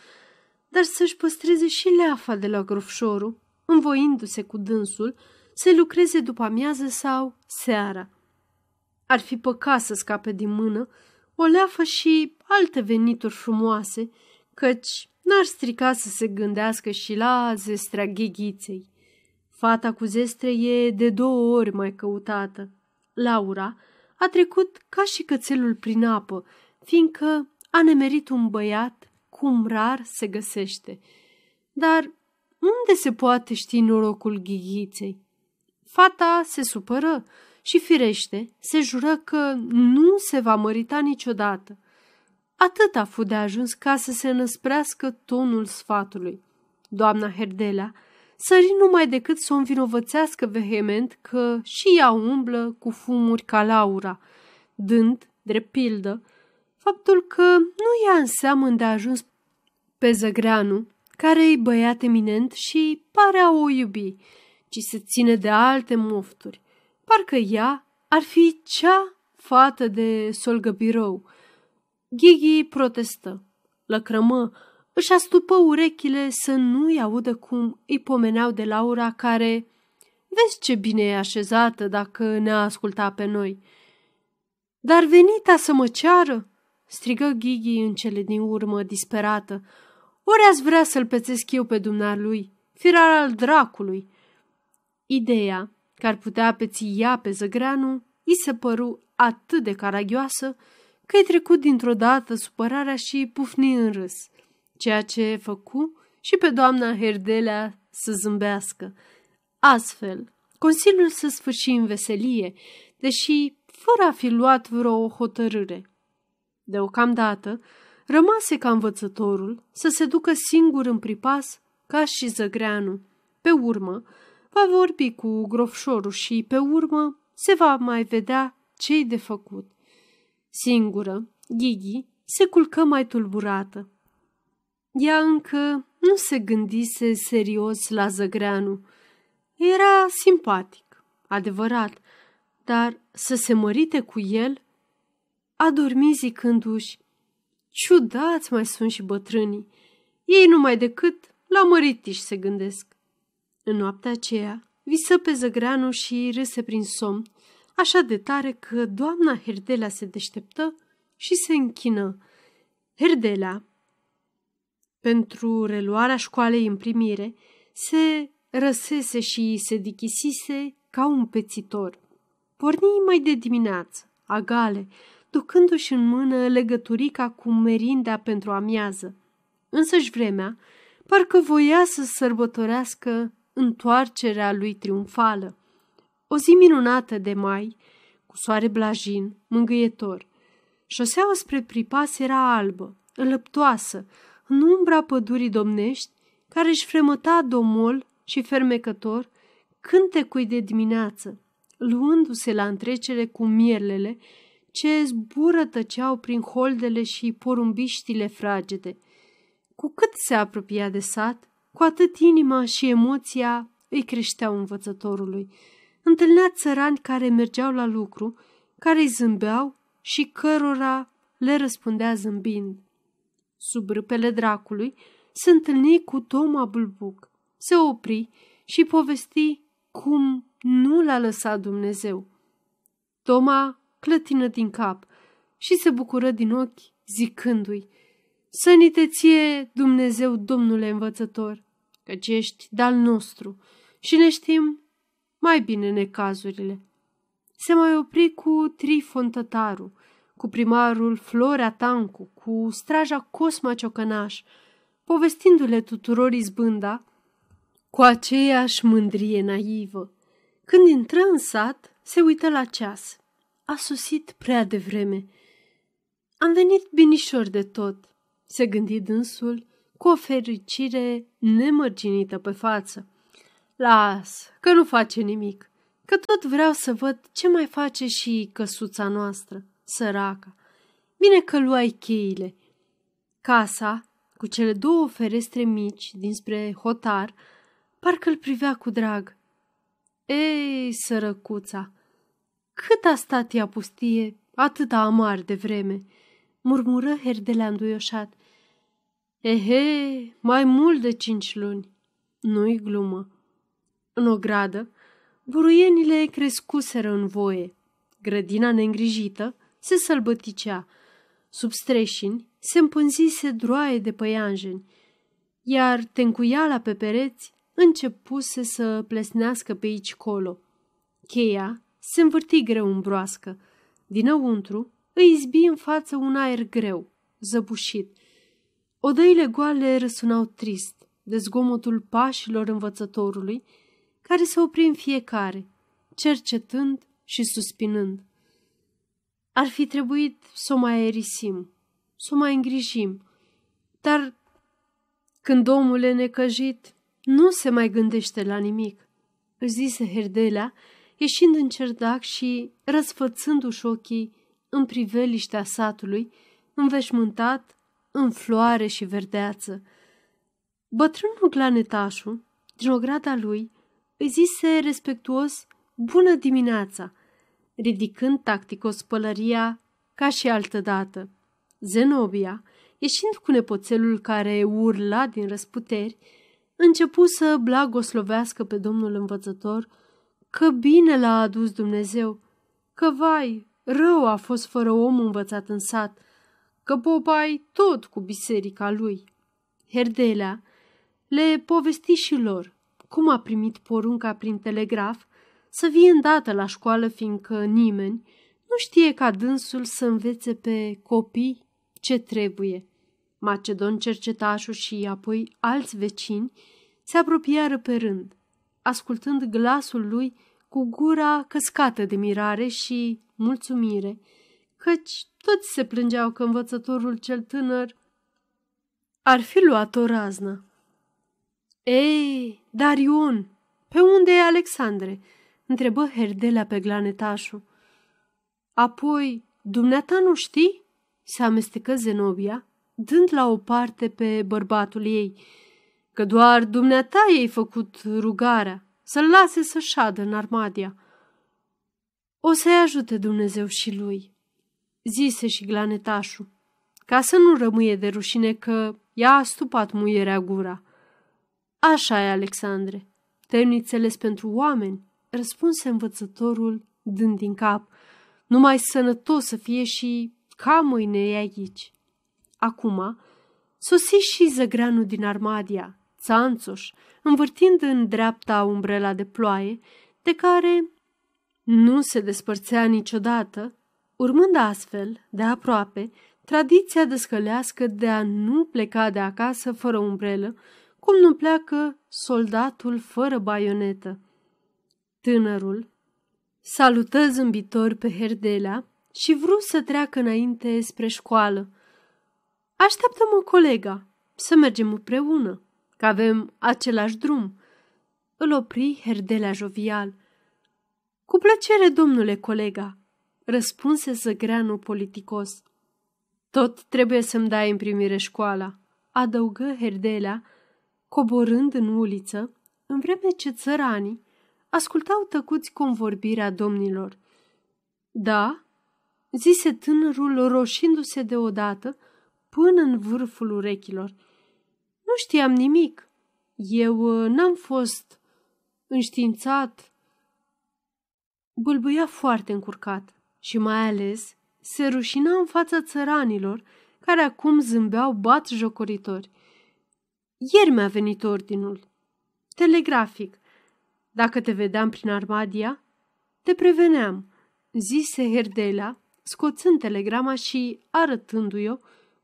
dar să-și păstreze și leafa de la grofșorul, învoindu-se cu dânsul să lucreze după amiază sau seara. Ar fi păcat să scape din mână o leafă și alte venituri frumoase, căci n-ar strica să se gândească și la zestrea gheghiței. Fata cu zestre e de două ori mai căutată. Laura a trecut ca și cățelul prin apă, fiindcă a nemerit un băiat cum rar se găsește. Dar unde se poate ști norocul ghighiței? Fata se supără și firește se jură că nu se va mărita niciodată. Atât a fost de ajuns ca să se năsprească tonul sfatului. Doamna Herdelea sări numai decât să o învinovățească vehement că și ea umblă cu fumuri ca Laura, dând, drept pildă, faptul că nu ia în seamă de ajuns pe Zăgreanu, care e băiat eminent și pare a o iubi, ci se ține de alte mofturi. Parcă ea ar fi cea fată de solgăbirou. Ghighi protestă, lăcrămă, își astupă urechile să nu-i audă cum îi pomeneau de Laura care, vezi ce bine e așezată dacă ne-a ascultat pe noi. Dar venita să mă ceară, strigă Ghighi în cele din urmă, disperată. Ori ați vrea să-l pețesc eu pe dumnealui, firar al dracului. Ideea că ar putea peți ea pe zăgreanu, i se păru atât de caragioasă că-i trecut dintr-o dată supărarea și pufni în râs, ceea ce făcu și pe doamna Herdelea să zâmbească. Astfel, Consiliul se sfârși în veselie, deși fără a fi luat vreo hotărâre. Deocamdată, rămase ca învățătorul să se ducă singur în pripas ca și zăgreanu. Pe urmă, va vorbi cu grofșorul și, pe urmă, se va mai vedea ce-i de făcut. Singură, Ghighi se culcă mai tulburată. Ea încă nu se gândise serios la Zăgreanu. Era simpatic, adevărat, dar să se mărite cu el? A dormit zicându-și, ciudați mai sunt și bătrânii, ei numai decât la măritiși se gândesc. În noaptea aceea, visă pe Zăgreanu și râse prin somn, așa de tare că doamna Herdelea se deșteptă și se închină. Herdelea, pentru reluarea școalei în primire, se răsese și se dichisise ca un pețitor. Porni mai de dimineață, agale, ducându-și în mână legăturica cu merindea pentru amiază. Însăși vremea, parcă voia să sărbătorească întoarcerea lui triumfală. O zi minunată de mai, cu soare blajin, mângâietor. Șoseaua spre pripas era albă, înlăptoasă, în umbra pădurii domnești, care își fremăta domol și fermecător cântecui de dimineață, luându-se la întrecere cu mierlele ce zbură tăceau prin holdele și porumbiștile fragede. Cu cât se apropia de sat, cu atât inima și emoția îi creșteau învățătorului. Întâlnea țărani care mergeau la lucru, care îi zâmbeau și cărora le răspundea zâmbind. Sub râpele dracului se întâlni cu Toma Bulbuc. Se opri și povesti cum nu l-a lăsat Dumnezeu. Toma clătină din cap și se bucură din ochi, zicându-i, Să ni te ție, Dumnezeu, domnule învățător, căci ești de-al nostru și ne știm mai bine necazurile. Se mai opri cu Trifon Tătaru, cu primarul Florea Tancu, cu straja Cosma Ciocănaș, povestindu-le tuturor izbânda cu aceeași mândrie naivă. Când intră în sat, se uită la ceas. A sosit prea devreme. Am venit binișor de tot, se gândi dânsul, cu o fericire nemărginită pe față. Las, că nu face nimic, că tot vreau să văd ce mai face și căsuța noastră, săraca. Bine că luai cheile. Casa, cu cele două ferestre mici dinspre hotar, parcă îl privea cu drag. Ei, sărăcuța, cât a stat ea pustie, atâta amar de vreme, murmură Herdelea înduioșat. Ehe, mai mult de cinci luni. Nu-i glumă. În o gradă, buruienile crescuseră în voie. Grădina neîngrijită se sălbăticea. Sub streșini se împânzise droaie de păianjeni, iar tencuiala pe pereți începuse să plesnească pe aici colo. Cheia se învârti greu în broască. Dinăuntru îi izbi în față un aer greu, zăbușit. Odăile goale răsunau trist de zgomotul pașilor învățătorului, care se opri în fiecare, cercetând și suspinând. Ar fi trebuit să o mai aerisim, să o mai îngrijim, dar când omul e necăjit, nu se mai gândește la nimic, își zise Herdelea, ieșind în cerdac și răsfățându-și ochii în priveliștea satului, înveșmântat în floare și verdeață. Bătrânul glanetașul, din ograda lui, îi zise respectuos bună dimineața, ridicând tacticos pălăria ca și altădată. Zenobia, ieșind cu nepoțelul care urla din răsputeri, începu să blagoslovească pe domnul învățător că bine l-a adus Dumnezeu, că vai, rău a fost fără om învățat în sat. că popai tot cu biserica lui. Herdelea le povesti și lor cum a primit porunca prin telegraf să vie îndată la școală, fiindcă nimeni nu știe ca dânsul să învețe pe copii ce trebuie. Macedon cercetașul și apoi alți vecini se apropiară pe rând, ascultând glasul lui cu gura căscată de mirare și mulțumire, căci toți se plângeau că învățătorul cel tânăr ar fi luat o raznă. Ei, Darion, pe unde e Alexandre?" Întrebă Herdelea pe glanetașul. Apoi, dumneata nu știi?" se amestecă Zenobia, dând la o parte pe bărbatul ei, că doar dumneata ei făcut rugarea să-l lase să șadă în armadia. O să-i ajute Dumnezeu și lui, zise și glanetașul, ca să nu rămâie de rușine că i-a astupat muierea gura. Așa e, Alexandre, te-ai înțeles pentru oameni, răspunse învățătorul dând din cap. Numai sănătos să fie și ca mâine e aici. Acum, sosi și zăgreanul din armadia, țanțoș, învârtind în dreapta umbrela de ploaie, de care nu se despărțea niciodată, urmând astfel, de aproape, tradiția descălească de a nu pleca de acasă fără umbrelă, cum nu pleacă soldatul fără baionetă. Tânărul salută zâmbitor pe Herdelea și vrut să treacă înainte spre școală. Așteaptă-mă, colega, să mergem împreună, că avem același drum. Îl opri Herdelea jovial. Cu plăcere, domnule colega, răspunse zăgreanul politicos. Tot trebuie să-mi dai în primire școala, adăugă Herdelea, coborând în uliță, în vreme ce țăranii ascultau tăcuți convorbirea domnilor. Da, zise tânărul roșindu-se deodată până în vârful urechilor. Nu știam nimic. Eu uh, n-am fost înștiințat. Bâlbâia foarte încurcat și mai ales se rușina în fața țăranilor care acum zâmbeau bat jocoritori. Ieri mi-a venit ordinul. Telegrafic. Dacă te vedeam prin Armadia, te preveneam, zise Herdela, scoțând telegrama și arătându-i-o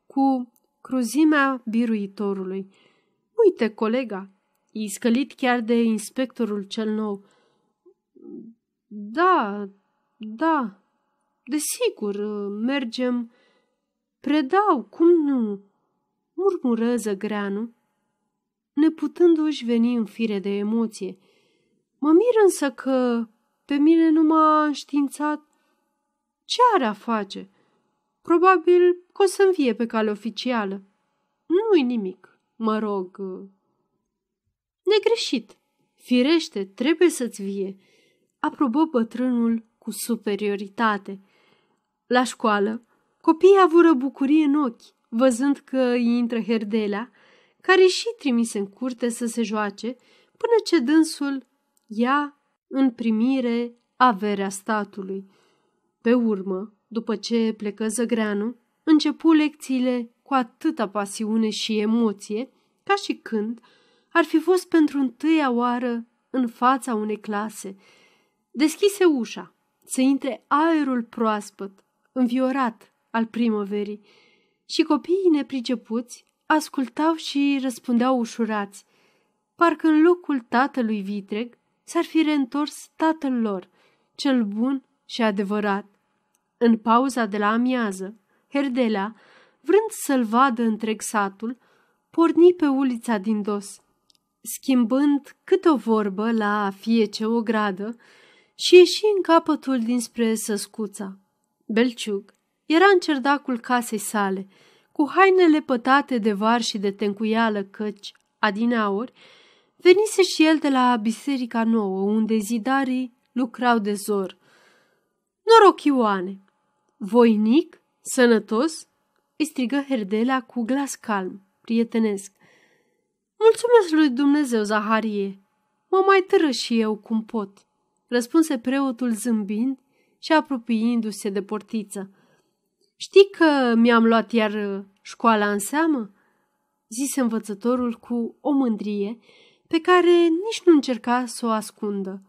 cu cruzimea biruitorului. Uite, colega, i scălit chiar de inspectorul cel nou. Da, da, desigur, mergem. Predau, cum nu? Murmură zăgreanu, neputându-și veni în fire de emoție. Mă mir însă că pe mine nu m-a înștiințat ce are a face. Probabil că o să învie pe cale oficială. Nu-i nimic, mă rog. Negreșit. Firește, trebuie să-ți vie, aprobă bătrânul cu superioritate. La școală, copiii avură bucurie în ochi, văzând că îi intră herdelea care și trimise în curte să se joace, până ce dânsul ia în primire averea statului. Pe urmă, după ce plecă Zăgreanu, începu lecțiile cu atâta pasiune și emoție, ca și când ar fi fost pentru întâia oară în fața unei clase. Deschise ușa să intre aerul proaspăt, înviorat al primăverii, și copiii nepricepuți ascultau și răspundeau ușurați, parcă în locul tatălui vitreg s-ar fi reîntors tatăl lor, cel bun și adevărat. În pauza de la amiază, Herdelea, vrând să-l vadă întreg satul, porni pe ulița din dos, schimbând câte o vorbă la fie ce o gradă și ieși în capătul dinspre săscuța. Belciug era în cerdacul casei sale, cu hainele pătate de var și de tencuială căci, adineauri, venise și el de la biserica nouă, unde zidarii lucrau de zor. Noroc, Ioane! Voinic? Sănătos? îi strigă Herdelea cu glas calm, prietenesc. Mulțumesc lui Dumnezeu, Zaharie! Mă mai târăș și eu cum pot, răspunse preotul zâmbind și apropiindu-se de portiță Știi că mi-am luat iar școala în seamă?" zise învățătorul cu o mândrie pe care nici nu încerca să o ascundă.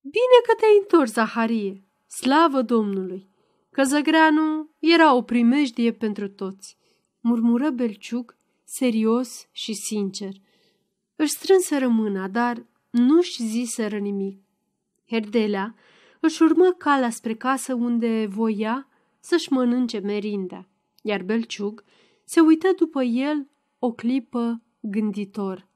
Bine că te-ai întors, Zaharie, slavă Domnului, că Zăgreanu era o primejdie pentru toți, murmură Belciuc, serios și sincer. Își strânseră mâna, dar nu-și ziseră nimic. Herdelea își urmă calea spre casă unde voia să-și mănânce merinda, iar Belciug se uită după el o clipă gânditor.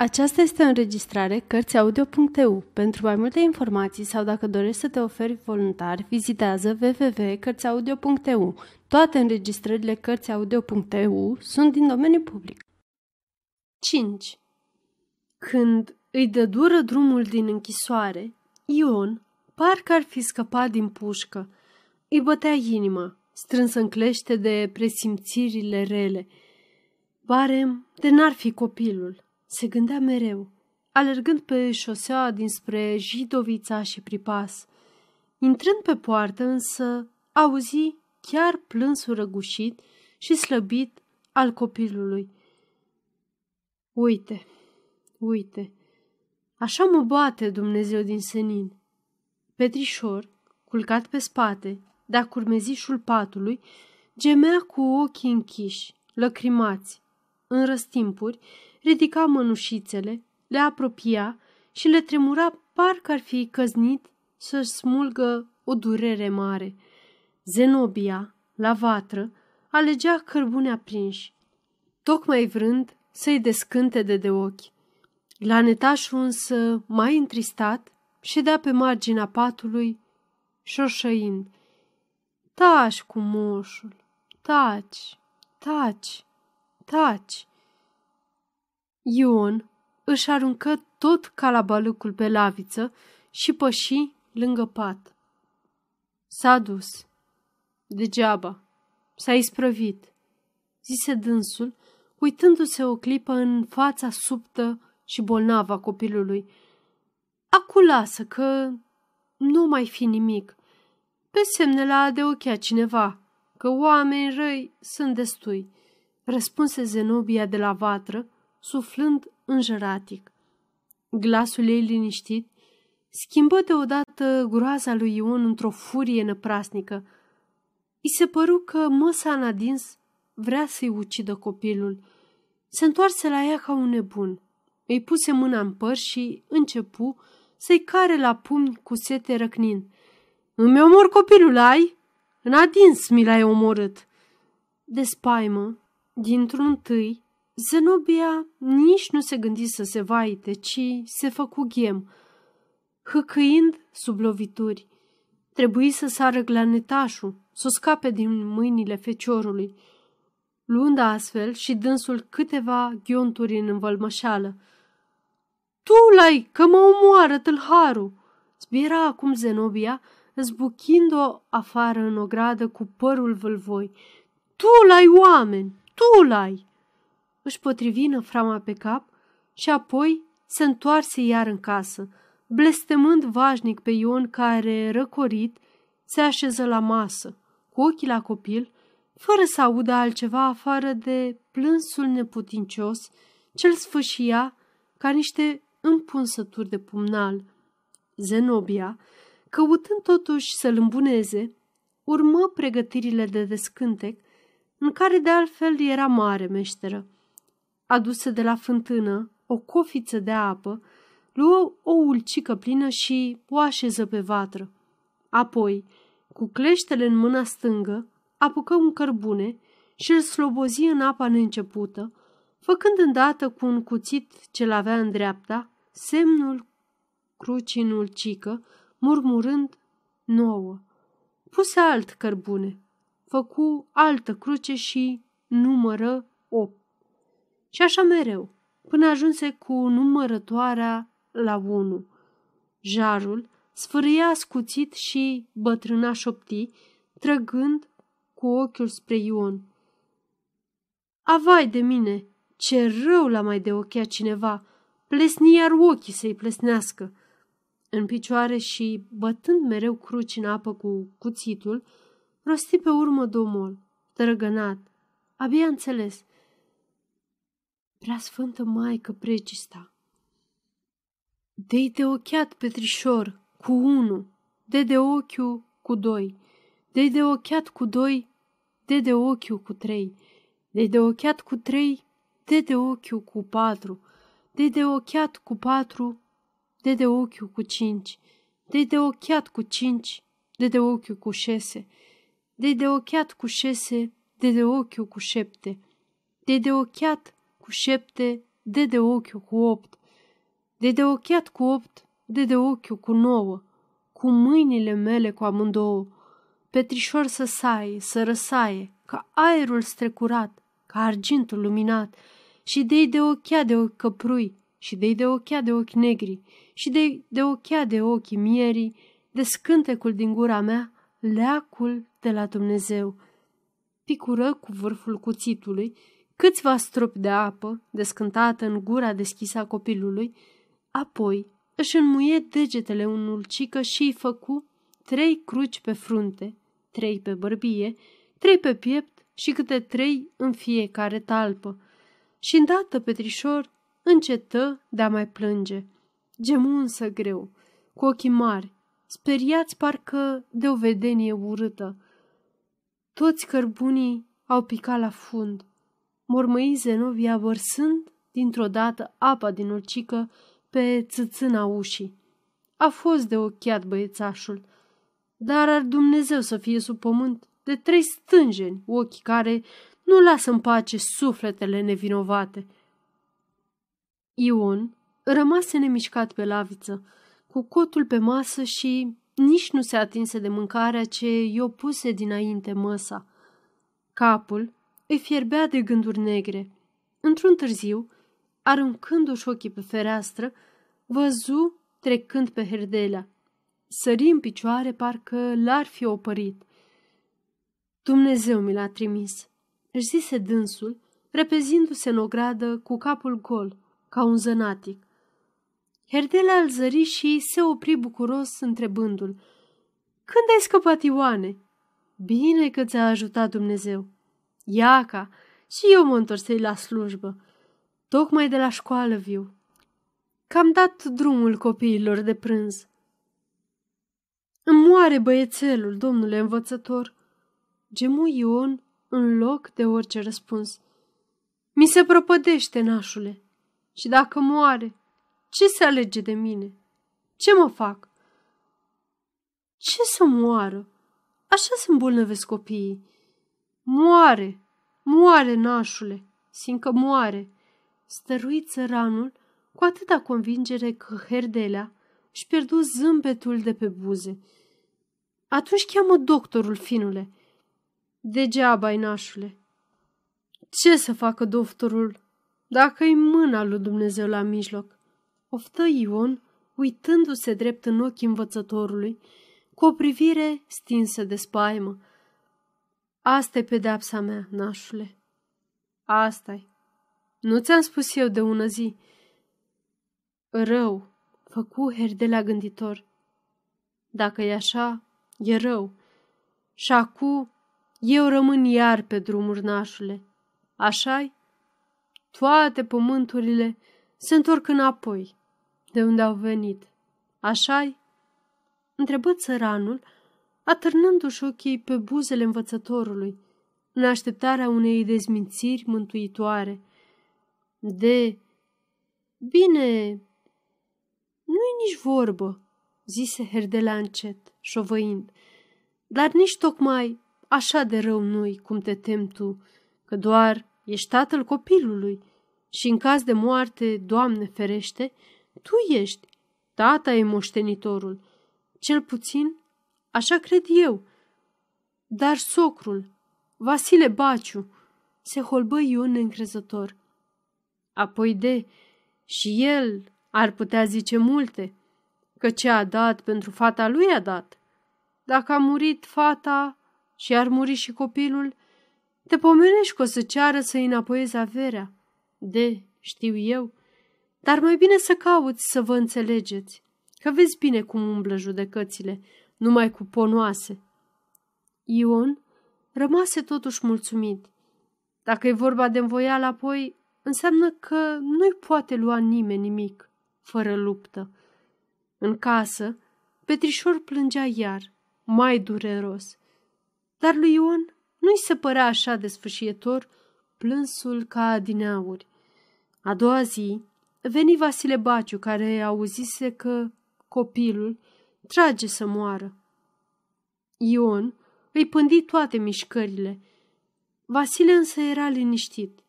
Aceasta este o înregistrare Cărțiaudio.eu. Pentru mai multe informații sau dacă dorești să te oferi voluntar, vizitează www.cărțiaudio.eu. Toate înregistrările Cărțiaudio.eu sunt din domeniu public. 5. Când îi dă dură drumul din închisoare, Ion parcă ar fi scăpat din pușcă. Îi bătea inima, strânsă în clește de presimțirile rele. Barem de n-ar fi copilul, se gândea mereu, alergând pe șosea dinspre Jidovița și Pripas. Intrând pe poartă, însă, auzi chiar plânsul răgușit și slăbit al copilului. Uite, uite, așa mă bate Dumnezeu din senin. Petrișor, culcat pe spate, de-a curmezișul patului, gemea cu ochii închiși, lăcrimați. În răstimpuri, ridica mănușițele, le apropia și le tremura parcă ar fi căznit să-și smulgă o durere mare. Zenobia, la vatră, alegea cărbune aprinși, tocmai vrând să-i descânte de de ochi. La netașul însă, mai întristat, ședea pe marginea patului, șoșăind. Taci cu moșul, taci, taci, taci. Ion își aruncă tot calabalucul pe laviță și păși lângă pat. S-a dus. Degeaba. S-a isprăvit, zise dânsul, uitându-se o clipă în fața subtă și bolnavă a copilului. Acu lasă că nu mai fi nimic. Pe semne la de ochia cineva, că oameni răi sunt destui, răspunse Zenobia de la vatră, suflând înjăratic. Glasul ei liniștit schimbă deodată groaza lui Ion într-o furie năprasnică. I se păru că măsa în adins vrea să-i ucidă copilul. Se întoarse la ea ca un nebun. Îi puse mâna în păr și începu să-i care la pumni cu sete răcnind. Îmi omor copilul, ai? În adins mi l-ai omorât. De spaimă, dintr-un tâi, Zenobia nici nu se gândi să se vaite, ci se făcu ghem, hăcăind sub lovituri. Trebuie să sară glanetașul, să o scape din mâinile feciorului, luând astfel și dânsul câteva ghionturi în învălmășeală. Tu l-ai, că mă omoară tâlharul!" Zbiera acum Zenobia, zbuchind-o afară în ogradă cu părul vâlvoi. Tu l-ai, oameni! Tu l-ai! Își potrivi frama pe cap și apoi se întoarse iar în casă, blestemând vașnic pe Ion care, răcorit, se așeză la masă, cu ochii la copil, fără să audă altceva afară de plânsul neputincios ce-l sfâșia ca niște împunsături de pumnal. Zenobia, căutând totuși să-l îmbuneze, urmă pregătirile de descântec, în care de altfel era mare meșteră adusă de la fântână o cofiță de apă, luă o ulcică plină și o așeză pe vatră. Apoi, cu cleștele în mâna stângă, apucă un cărbune și îl slobozi în apa neîncepută, făcând îndată cu un cuțit ce-l avea în dreapta, semnul crucii în ulcică, murmurând nouă. Puse alt cărbune, făcu altă cruce și numără opt. Și așa mereu, până ajunse cu numărătoarea la unu. Jarul sfârâia ascuțit și bătrâna șopti, trăgând cu ochiul spre Ion. Avai de mine, ce rău l-a mai de ochia cineva, plesni iar ochii să-i plesnească. în picioare și, bătând mereu cruci în apă cu cuțitul, rosti pe urmă domol, tărăgănat, abia înțeles. Prea sfântă maică precista. Dei de ochiat, Petrișor, cu unu, de de ochiu cu doi, de de ochiat cu doi, de de ochiu cu trei, de de ochiat cu trei, de de ochiu cu patru, de de ochiat cu patru, de de ochiu cu cinci, de de ochiat cu cinci, de de ochiu cu șese, de de ochiat cu șese, de de ochiu cu șepte, de de ochiat cu șepte, de de ochiu cu opt, de de ochiat cu opt, de de ochiu cu nouă, cu mâinile mele cu amândouă, petrișor să saie, să răsaie, ca aerul strecurat, ca argintul luminat, și dei de ochia de ochi căprui, și dei de ochia de ochi negri, și dei de ochia de ochii mierii, de scântecul din gura mea, leacul de la Dumnezeu. Picură cu vârful cuțitului câțiva stropi de apă, descântată în gura deschisă a copilului, apoi își înmuie degetele un ulcică și îi făcu trei cruci pe frunte, trei pe bărbie, trei pe piept și câte trei în fiecare talpă. Și îndată Petrișor încetă de a mai plânge. Gemu însă greu, cu ochii mari, speriați parcă de o vedenie urâtă. Toți cărbunii au picat la fund, mormăi Zenovia vărsând dintr-o dată apa din ulcică pe țâțâna ușii. A fost de ochiat băiețașul, dar ar Dumnezeu să fie sub pământ de trei stângeni, ochi care nu lasă în pace sufletele nevinovate. Ion rămase nemișcat pe laviță, cu cotul pe masă și nici nu se atinse de mâncarea ce i-o puse dinainte măsa. Capul îi fierbea de gânduri negre. Într-un târziu, aruncându-și ochii pe fereastră, văzu trecând pe herdelea. Sări în picioare, parcă l-ar fi opărit. Dumnezeu mi l-a trimis, își zise dânsul, repezindu-se în ogradă cu capul gol, ca un zănatic. Herdela îl zări și se opri bucuros întrebându-l. Când ai scăpat, Ioane? Bine că ți-a ajutat Dumnezeu. Iaca, și eu mă întorsei la slujbă. Tocmai de la școală viu. Cam dat drumul copiilor de prânz. Îmi moare băiețelul, domnule învățător. Gemu Ion în loc de orice răspuns. Mi se prăpădește, nașule. Și dacă moare, ce se alege de mine? Ce mă fac? Ce să moară? Așa se îmbolnăvesc copiii. Moare, moare, nașule, sincă moare. Stăruit țăranul cu atâta convingere că Herdelea își pierdu zâmbetul de pe buze. Atunci cheamă doctorul, finule. Degeaba, nașule. Ce să facă doctorul dacă e mâna lui Dumnezeu la mijloc? Oftă Ion, uitându-se drept în ochii învățătorului, cu o privire stinsă de spaimă. Asta e pedeapsa mea, nașule. asta -i. Nu ți-am spus eu de ună zi. Rău, făcu Herdelea gânditor. Dacă e așa, e rău. Și acum eu rămân iar pe drumuri, nașule. Așa-i? Toate pământurile se întorc înapoi, de unde au venit. Așa-i? Întrebă țăranul, atârnându-și ochii pe buzele învățătorului, în așteptarea unei dezmințiri mântuitoare. De... Bine, nu-i nici vorbă, zise Herdela încet, șovăind, dar nici tocmai așa de rău nu-i cum te tem tu, că doar ești tatăl copilului și în caz de moarte, Doamne ferește, tu ești, tata e moștenitorul. Cel puțin, așa cred eu. Dar socrul, Vasile Baciu, se holbă Ion neîncrezător. Apoi de, și el ar putea zice multe, că ce a dat pentru fata lui a dat. Dacă a murit fata și ar muri și copilul, te pomenești că o să ceară să-i înapoiezi averea. De, știu eu, dar mai bine să cauți să vă înțelegeți. că vezi bine cum umblă judecățile, numai cu ponoase. Ion rămase totuși mulțumit. Dacă e vorba de învoială apoi, înseamnă că nu-i poate lua nimeni nimic, fără luptă. În casă, Petrișor plângea iar, mai dureros. Dar lui Ion nu-i se părea așa de sfâșietor plânsul ca adineauri. A doua zi veni Vasile Baciu, care auzise că copilul trage să moară. Ion îi pândi toate mișcările. Vasile însă era liniștit.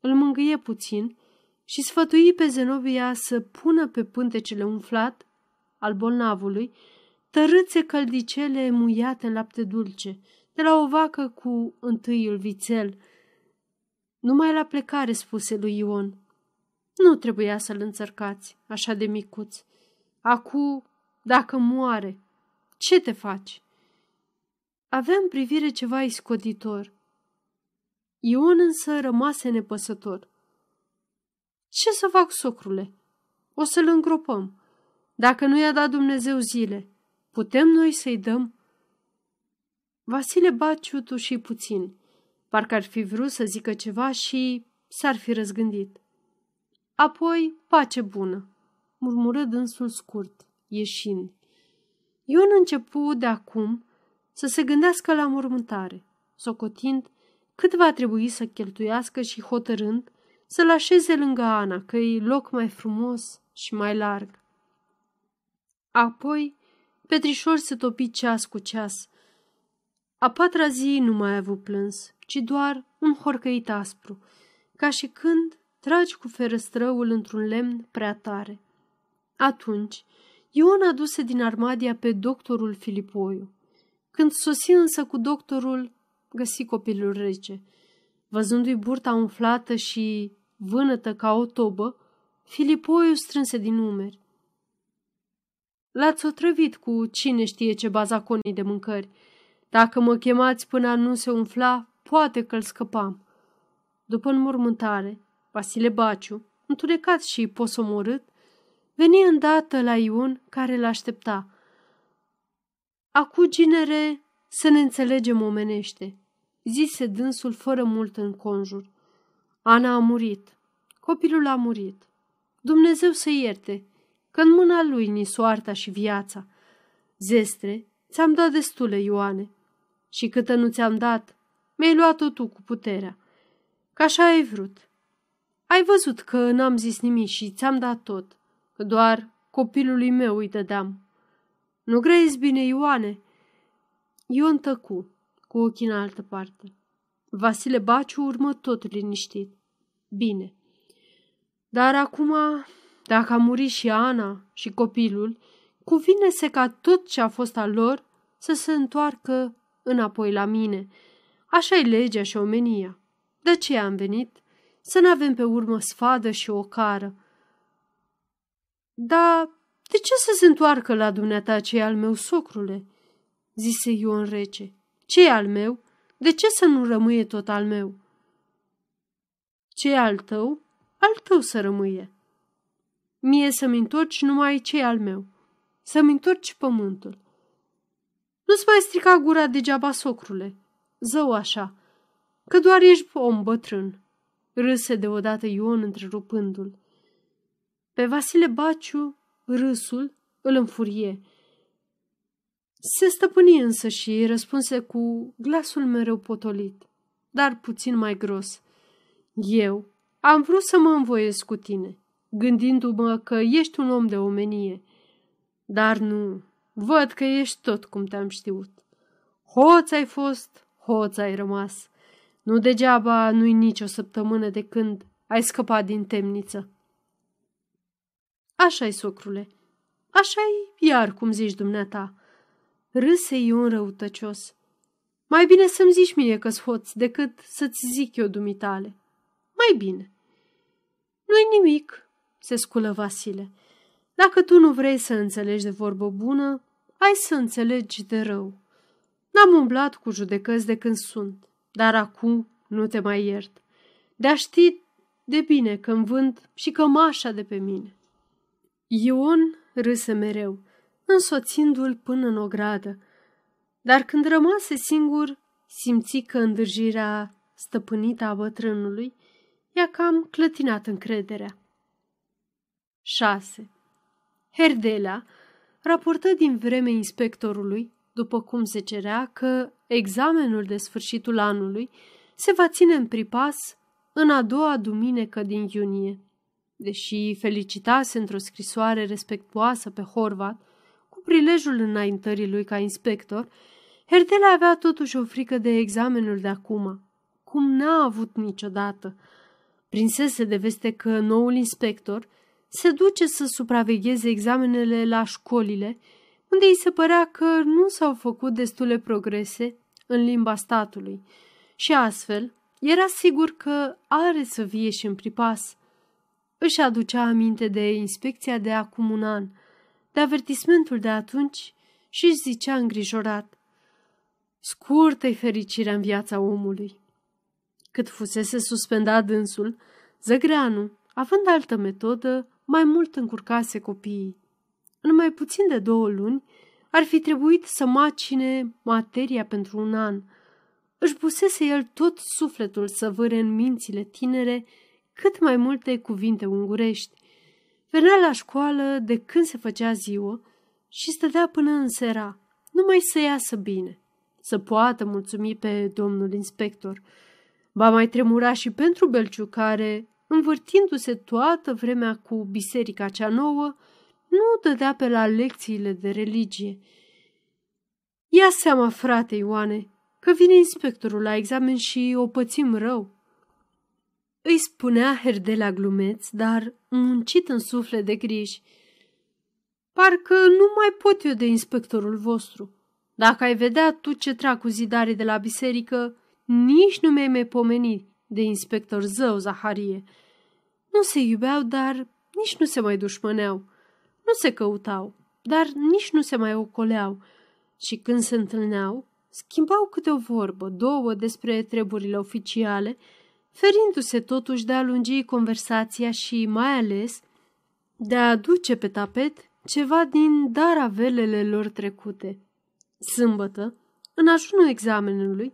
Îl mângâie puțin și sfătui pe Zenobia să pună pe pântecele umflat al bolnavului tărâțe căldicele muiate în lapte dulce, de la o vacă cu întâiul vițel. Numai la plecare spuse lui Ion. Nu trebuia să-l înțărcați, așa de micuț. Acu, dacă moare, ce te faci? Avea în privire ceva iscoditor. Ion însă rămase nepăsător. Ce să fac, socrule? O să-l îngropăm. Dacă nu i-a dat Dumnezeu zile, putem noi să-i dăm? Vasile Baciu și puțin. Parcă ar fi vrut să zică ceva și s-ar fi răzgândit. Apoi, pace bună, murmură dânsul scurt, ieșind. Ion începu de acum să se gândească la mormântare, socotind cât va trebui să cheltuiască și hotărând să-l așeze lângă Ana, că e loc mai frumos și mai larg. Apoi, Petrișor se topi ceas cu ceas. A patra zi nu mai a avut plâns, ci doar un horcăit aspru, ca și când tragi cu ferăstrăul într-un lemn prea tare. Atunci, Ion aduse din armadia pe doctorul Filipoiu. Când sosi însă cu doctorul, găsi copilul rece. Văzându-i burta umflată și vânătă ca o tobă, Filipoiu strânse din numeri. L-ați otrăvit cu cine știe ce bazaconii de mâncări. Dacă mă chemați până nu se umfla, poate că-l scăpam. După înmormântare, Vasile Baciu, întunecat și posomorât, veni îndată la Ion care l-aștepta. Acu, ginere, să ne înțelegem omenește, zise dânsul fără mult în conjur. Ana a murit. Copilul a murit. Dumnezeu să ierte, că în mâna lui ni soarta și viața. Zestre, ți-am dat destule, Ioane, și câtă nu ți-am dat, mi-ai luat-o tu cu puterea. Că așa ai vrut. Ai văzut că n-am zis nimic și ți-am dat tot, că doar copilului meu îi dădeam. Nu grezi bine, Ioane? Ion tăcu, cu ochii în altă parte. Vasile Baciu urmă tot liniștit. Bine. Dar acum, dacă a murit și Ana și copilul, cuvine-se ca tot ce a fost al lor să se întoarcă înapoi la mine. Așa e legea și omenia. De ce am venit? Să nu avem pe urmă sfadă și o cară. Dar de ce să se întoarcă la dumneata cei al meu, socrule?" zise Ion rece. ce al meu? De ce să nu rămâie tot al meu?" ce al tău? Al tău să rămâie." Mie să-mi întorci numai ce al meu. Să-mi întorci pământul." Nu-ți mai strica gura degeaba, socrule. Zău așa, că doar ești om bătrân." Râse deodată Ion întrerupându-l. Pe Vasile Baciu, râsul îl înfurie. Se stăpâni însă și răspunse cu glasul mereu potolit, dar puțin mai gros. Eu am vrut să mă învoiesc cu tine, gândindu-mă că ești un om de omenie. Dar nu, văd că ești tot cum te-am știut. Hoț ai fost, hoț ai rămas. Nu degeaba nu-i nicio săptămână de când ai scăpat din temniță. Așa-i, socrule, așa-i iar cum zici dumneata. Râse Ion răutăcios. Mai bine să-mi zici mie că-s hoț decât să-ți zic eu dumitale. Mai bine. Nu-i nimic, se sculă Vasile. Dacă tu nu vrei să înțelegi de vorbă bună, ai să înțelegi de rău. N-am umblat cu judecăți de când sunt, dar acum nu te mai iert. De-a ști de bine că-mi vând și cămașa de pe mine. Ion râse mereu, însoțindu-l până în ogradă, dar când rămase singur, simți că îndârjirea stăpânită a bătrânului i-a cam clătinat încrederea. 6. Herdelea raportă din vreme inspectorului, după cum se cerea, că examenul de sfârșitul anului se va ține în pripas în a doua duminică din iunie. Deși felicitase într-o scrisoare respectuoasă pe Horvat, cu prilejul înaintării lui ca inspector, Herdela avea totuși o frică de examenul de acum, cum n-a avut niciodată. Prinsese de veste că noul inspector se duce să supravegheze examenele la școlile, unde îi se părea că nu s-au făcut destule progrese în limba statului și astfel era sigur că are să vie și în pripas. Își aducea aminte de inspecția de acum un an, de avertismentul de atunci și își zicea îngrijorat. Scurtă-i fericirea în viața omului. Cât fusese suspendat dânsul, Zăgreanu, având altă metodă, mai mult încurcase copiii. În mai puțin de două luni, ar fi trebuit să macine materia pentru un an. Își pusese el tot sufletul să vâre în mințile tinere cât mai multe cuvinte ungurești. Venea la școală de când se făcea ziua și stătea până în sera, numai să iasă bine, să poată mulțumi pe domnul inspector. Ba mai tremura și pentru Belciu, care, învârtindu-se toată vremea cu biserica cea nouă, nu dădea pe la lecțiile de religie. Ia seama, frate Ioane, că vine inspectorul la examen și o pățim rău. Îi spunea Herdela glumeț, dar muncit în suflet de griji. Parcă nu mai pot eu de inspectorul vostru. Dacă ai vedea tu ce trag cu zidarii de la biserică, nici nu mi-ai mai pomenit de inspector zău, Zaharie. Nu se iubeau, dar nici nu se mai dușmăneau. Nu se căutau, dar nici nu se mai ocoleau. Și când se întâlneau, schimbau câte o vorbă, două despre treburile oficiale, ferindu-se totuși de a lungi conversația și, mai ales, de a aduce pe tapet ceva din daravelele lor trecute. Sâmbătă, în ajunul examenului,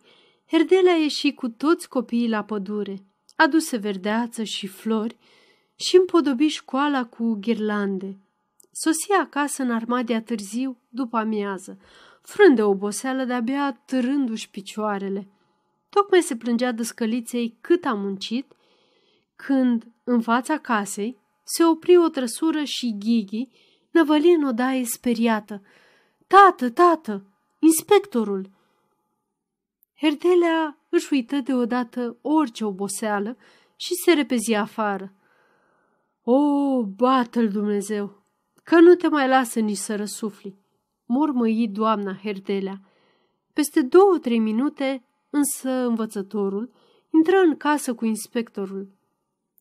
Herdelea ieși cu toți copiii la pădure, aduse verdeață și flori și împodobi școala cu ghirlande. Sosia acasă în armadia târziu, după amiază, frânt de oboseală de-abia târându-și picioarele. Tocmai se plângea scăliței cât a muncit, când, în fața casei, se opri o trăsură și Ghighi năvăli în odaie speriată. Tată, tată, inspectorul! Herdelea își uită deodată orice oboseală și se repezi afară. O, bată-l Dumnezeu, că nu te mai lasă nici să răsufli, mormăi doamna Herdelea. Peste două-trei minute, însă învățătorul intră în casă cu inspectorul.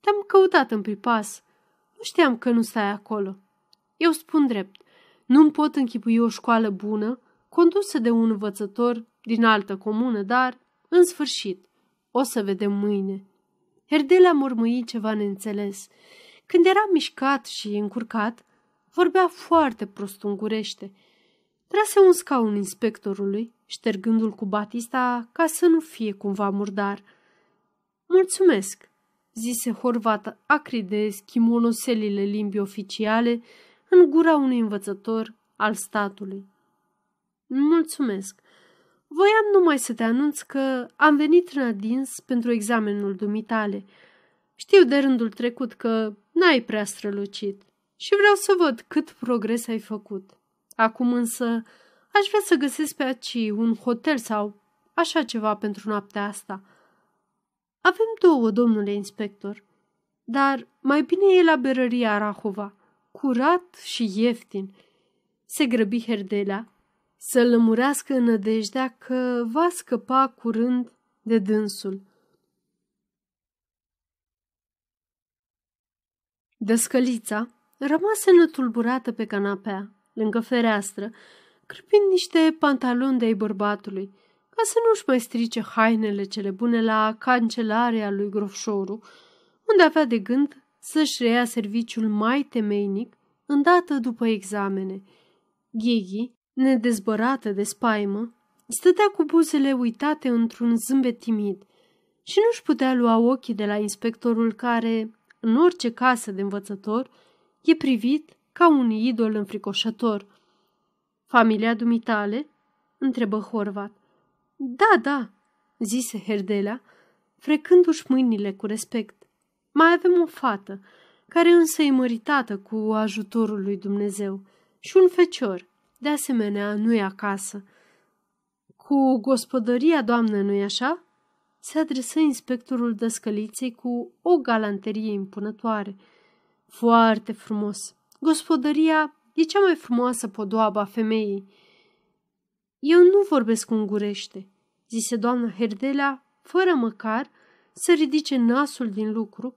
Te-am căutat în pripas. Nu știam că nu stai acolo. Eu spun drept, nu-mi pot închipui o școală bună, condusă de un învățător din altă comună, dar, în sfârșit, o să vedem mâine. Herdelea mormâi ceva neînțeles. Când era mișcat și încurcat, vorbea foarte prost ungurește. Trase un scaun inspectorului, ștergându-l cu batista ca să nu fie cumva murdar. Mulțumesc, zise Horvat acri de schimonoselile limbii oficiale în gura unui învățător al statului. Mulțumesc. Voiam numai să te anunț că am venit în adins pentru examenul dumitale. Știu de rândul trecut că n-ai prea strălucit și vreau să văd cât progres ai făcut. Acum însă aș vrea să găsesc pe aici un hotel sau așa ceva pentru noaptea asta. Avem două, domnule inspector, dar mai bine e la berăria Rahova, curat și ieftin. Se grăbi Herdelea să lămurească în nădejdea că va scăpa curând de dânsul. Dăscălița rămase nătulburată pe canapea, lângă fereastră, cârpind niște pantaloni de-ai bărbatului, ca să nu-și mai strice hainele cele bune la cancelarea lui Grofșoru, unde avea de gând să-și reia serviciul mai temeinic îndată după examene. Ghighi, nedezbărată de spaimă, stătea cu buzele uitate într-un zâmbet timid și nu-și putea lua ochii de la inspectorul care, în orice casă de învățător, e privit ca un idol înfricoșător. Familia dumitale? întrebă Horvat. Da, da, zise Herdelea, frecându-și mâinile cu respect. Mai avem o fată, care însă e măritată cu ajutorul lui Dumnezeu, și un fecior, de asemenea, nu e acasă. Cu gospodăria, doamnă, nu-i așa? Se adresă inspectorul dăscăliței cu o galanterie impunătoare. Foarte frumos. Gospodăria e cea mai frumoasă podoabă a femeii. Eu nu vorbesc ungurește, zise doamna Herdelea, fără măcar să ridice nasul din lucru,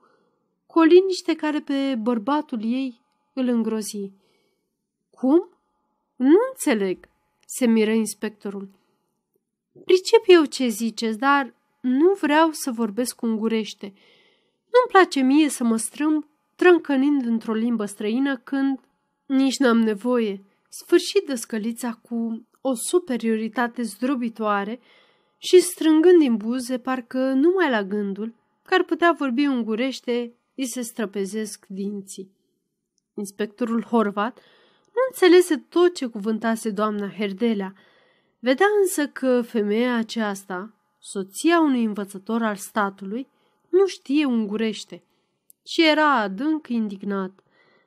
cu o liniște care pe bărbatul ei îl îngrozi. Cum? Nu înțeleg, se miră inspectorul. Pricep eu ce ziceți, dar nu vreau să vorbesc ungurește. Nu-mi place mie să mă strâmb trâncănind într-o limbă străină când nici n-am nevoie. Sfârșit de scălița cu o superioritate zdrobitoare și strângând din buze, parcă numai la gândul că ar putea vorbi ungurește, îi se străpezesc dinții. Inspectorul Horvat nu înțelese tot ce cuvântase doamna Herdelea, vedea însă că femeia aceasta, soția unui învățător al statului, nu știe ungurește și era adânc indignat.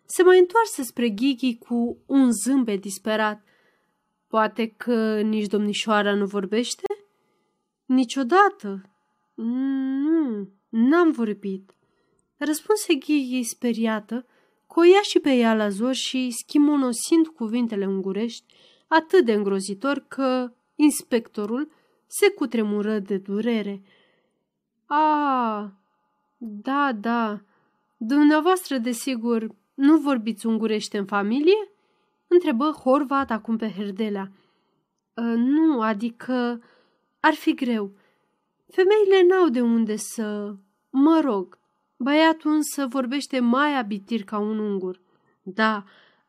Se mai întoarse spre Ghighi cu un zâmbet disperat. Poate că nici domnișoara nu vorbește? Niciodată. Nu, n-am vorbit. Răspunse Ghighi speriată, coia și pe ea la zor și schimonosind cuvintele ungurești, atât de îngrozitor că inspectorul se cutremură de durere. A, da, da, dumneavoastră, desigur, nu vorbiți ungurește în familie?" întrebă Horvat acum pe Herdelea. Ă, nu, adică ar fi greu. Femeile n-au de unde să... Mă rog, băiatul însă vorbește mai abitir ca un ungur. Da,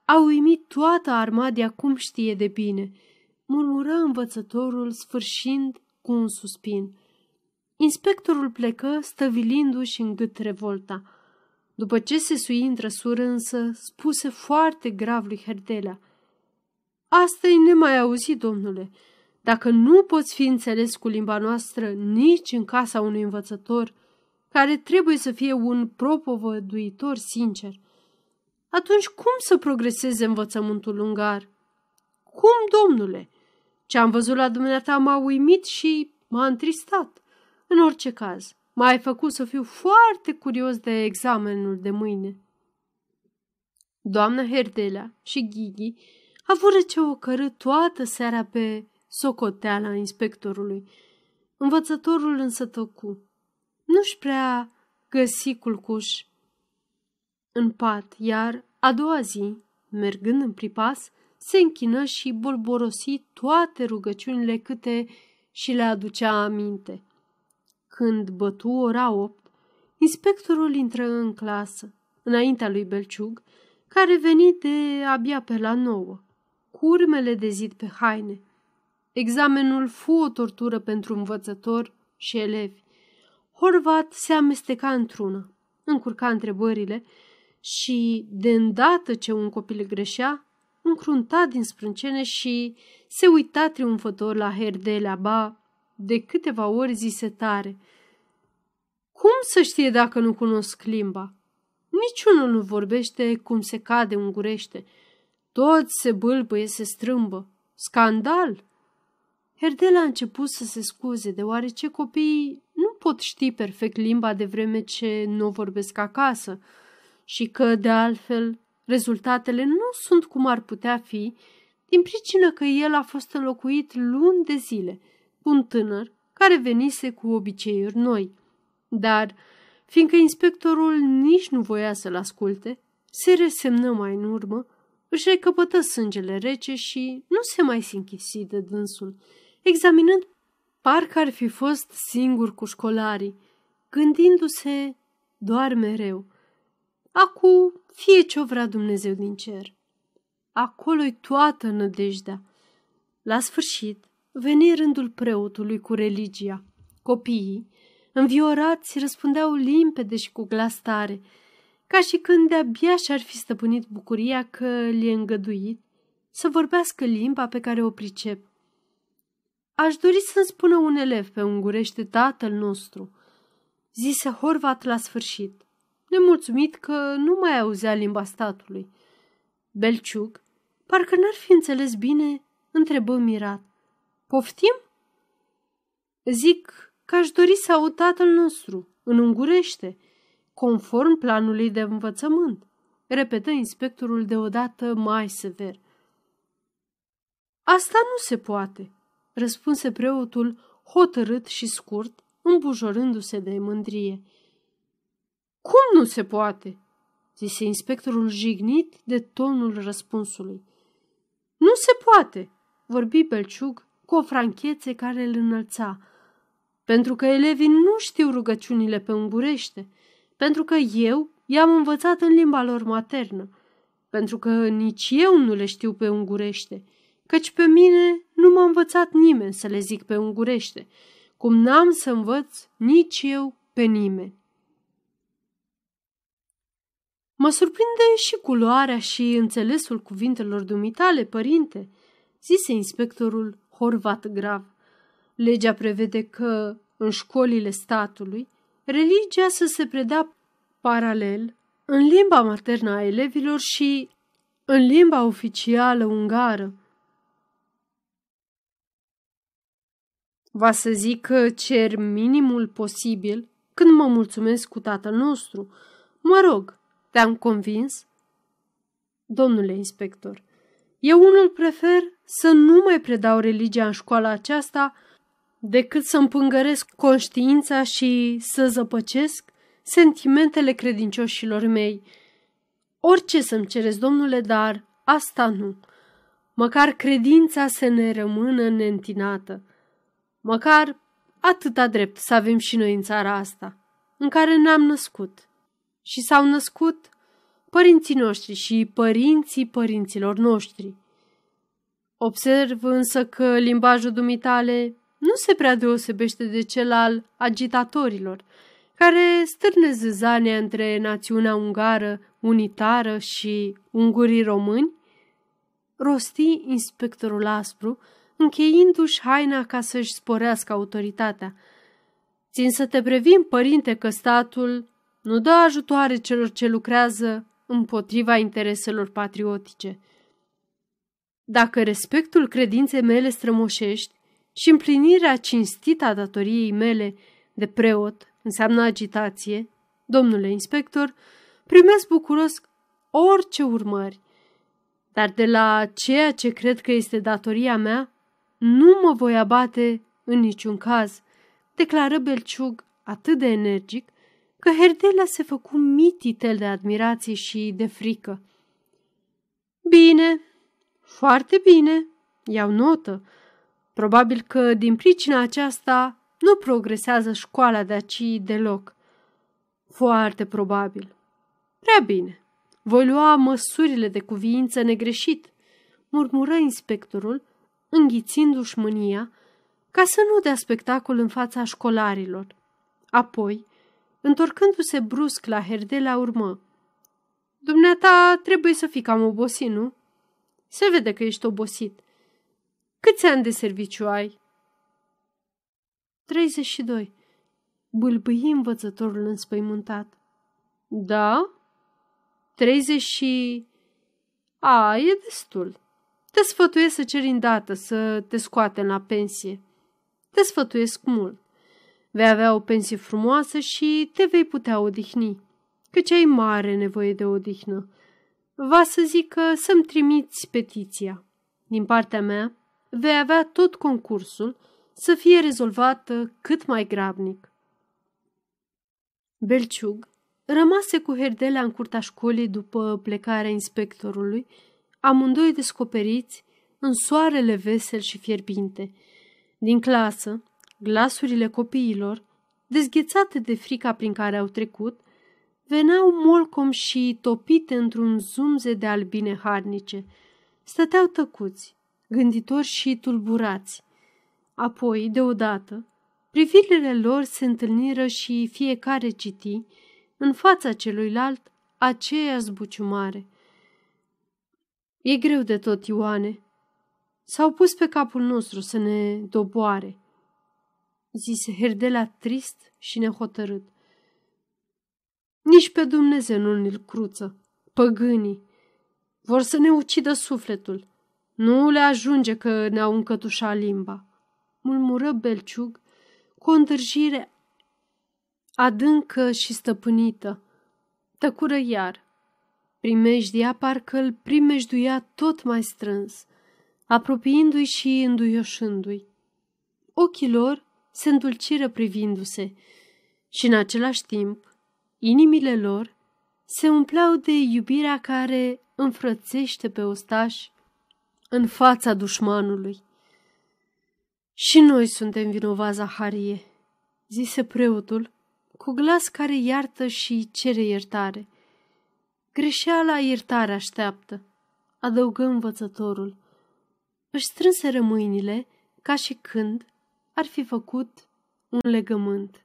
a uimit toată armadia cum știe de bine, murmură învățătorul sfârșind cu un suspin. Inspectorul plecă, stăvilindu-și în gât revolta. După ce se sui în trăsură însă, spuse foarte grav lui Herdelea. Asta e nemai auzit, domnule. Dacă nu poți fi înțeles cu limba noastră nici în casa unui învățător, care trebuie să fie un propovăduitor sincer, atunci cum să progreseze învățământul ungar? Cum, domnule? Ce am văzut la dumneata m-a uimit și m-a întristat. În orice caz, m-ai făcut să fiu foarte curios de examenul de mâine. Doamna Herdelea și Ghighi avură ce o cără toată seara pe socoteala inspectorului. Învățătorul însă tăcu. Nu-și prea găsi culcuș în pat, iar a doua zi, mergând în pripas, se închină și bolborosi toate rugăciunile câte și le aducea aminte. Când bătu ora opt, inspectorul intră în clasă, înaintea lui Belciug, care veni de abia pe la nouă, cu urmele de zid pe haine. Examenul fu o tortură pentru învățător și elevi. Horvat se amesteca într-una, încurca întrebările și, de îndată ce un copil greșea, încrunta din sprâncene și se uita triumfător la Herdelea, ba, de câteva ori zise tare. Cum să știe dacă nu cunosc limba? Niciunul nu vorbește cum se cade ungurește. Toți se bâlbăie, se strâmbă. Scandal! Herdela a început să se scuze, deoarece copiii nu pot ști perfect limba de vreme ce nu o vorbesc acasă și că, de altfel, rezultatele nu sunt cum ar putea fi, din pricină că el a fost înlocuit luni de zile cu un tânăr care venise cu obiceiuri noi. Dar, fiindcă inspectorul nici nu voia să-l asculte, se resemnă mai în urmă, își recăpătă sângele rece și nu se mai sinchisi de dânsul, examinând parcă ar fi fost singur cu școlarii, gândindu-se doar mereu – Acu fie ce-o vrea Dumnezeu din cer. Acolo-i toată nădejdea. La sfârșit, veni rândul preotului cu religia. Copiii, înviorați, răspundeau limpede și cu glas tare, ca și când de-abia și-ar fi stăpânit bucuria că li-e îngăduit să vorbească limba pe care o pricep. Aș dori să-mi spună un elev pe ungurește tatăl nostru, zise Horvat la sfârșit, nemulțumit că nu mai auzea limba statului. Belciug, parcă n-ar fi înțeles bine, întrebă mirat. Poftim? Zic că aș dori să aud tatăl nostru, în ungurește, conform planului de învățământ, repetă inspectorul deodată mai sever. Asta nu se poate, răspunse preotul hotărât și scurt, îmbujorându-se de mândrie. Cum nu se poate? zise inspectorul jignit de tonul răspunsului. Nu se poate, vorbi Belciug cu o franchețe care îl înălța, pentru că elevii nu știu rugăciunile pe ungurește, pentru că eu i-am învățat în limba lor maternă, pentru că nici eu nu le știu pe ungurește, căci pe mine nu m-a învățat nimeni să le zic pe ungurește, cum n-am să învăț nici eu pe nimeni. Mă surprinde și culoarea și înțelesul cuvintelor dumitale, părinte, zise inspectorul Horvat grav. Legea prevede că, în școlile statului, religia să se predea paralel în limba maternă a elevilor și în limba oficială ungară. Va să zic că cer minimul posibil când mă mulțumesc cu tatăl nostru. Mă rog, te-am convins? Domnule inspector, eu unul prefer să nu mai predau religia în școala aceasta decât să împângăresc conștiința și să zăpăcesc sentimentele credincioșilor mei. Orice să-mi cereți, domnule, dar asta nu. Măcar credința să ne rămână neîntinată. Măcar atâta drept să avem și noi în țara asta, în care ne-am născut. Și s-au născut părinții noștri și părinții părinților noștri. Observ însă că limbajul dumitale nu se prea deosebește de cel al agitatorilor, care stârne zâzania între națiunea ungară unitară și ungurii români? Rosti inspectorul aspru, încheindu-și haina ca să-și sporească autoritatea. Țin să te previn, părinte, că statul nu dă ajutoare celor ce lucrează împotriva intereselor patriotice. Dacă respectul credinței mele strămoșești și împlinirea cinstită a datoriei mele de preot înseamnă agitație, domnule inspector, primesc bucuros orice urmări. Dar de la ceea ce cred că este datoria mea, nu mă voi abate în niciun caz, declară Belciug atât de energic, că Herdela se făcu mititel de admirație și de frică. Bine, foarte bine, iau notă. Probabil că din pricina aceasta nu progresează școala de aici deloc. Foarte probabil. Prea bine. Voi lua măsurile de cuviință negreșit, murmură inspectorul, înghițindu-și mânia, ca să nu dea spectacol în fața școlarilor. Apoi, întorcându-se brusc la Herdela, urmă. Dumneata trebuie să fii cam obosit, nu? Se vede că ești obosit. Câți ani de serviciu ai? 32. Bâlbâi învățătorul înspăimântat. Da? 30 și... A, e destul. Te sfătuiesc să ceri îndată să te scoate la pensie. Te sfătuiesc mult. Vei avea o pensie frumoasă și te vei putea odihni, căci ai mare nevoie de odihnă. Va să zică să-mi trimiți petiția. Din partea mea, vei avea tot concursul să fie rezolvată cât mai grabnic. Belciug rămase cu Herdelea în curtea școlii după plecarea inspectorului, amândoi descoperiți în soarele vesel și fierbinte. Din clasă, glasurile copiilor, dezghețate de frica prin care au trecut, veneau molcom și topite într-un zumze de albine harnice. Stăteau tăcuți, gânditori și tulburați. Apoi, deodată, privirile lor se întâlniră și fiecare citi, în fața celuilalt, aceeași zbuciumare. E greu de tot, Ioane. S-au pus pe capul nostru să ne doboare, zise Herdela trist și nehotărât. Nici pe Dumnezeu nu ne-l cruță. Păgânii vor să ne ucidă sufletul. Nu le ajunge că ne-au încătușat limba, murmură Belciug cu o întârjire adâncă și stăpânită. Tăcură iar. Primejdia parcă îl primejduia tot mai strâns, apropiindu-i și înduioșându-i. Ochii lor se îndulciră privindu-se și în același timp inimile lor se umpleau de iubirea care înfrățește pe ostași în fața dușmanului. Și noi suntem vinovați, Zaharie, zise preotul, cu glas care iartă și cere iertare. Greșeala iertare așteaptă, adăugă învățătorul. Își strânseră mâinile ca și când ar fi făcut un legământ.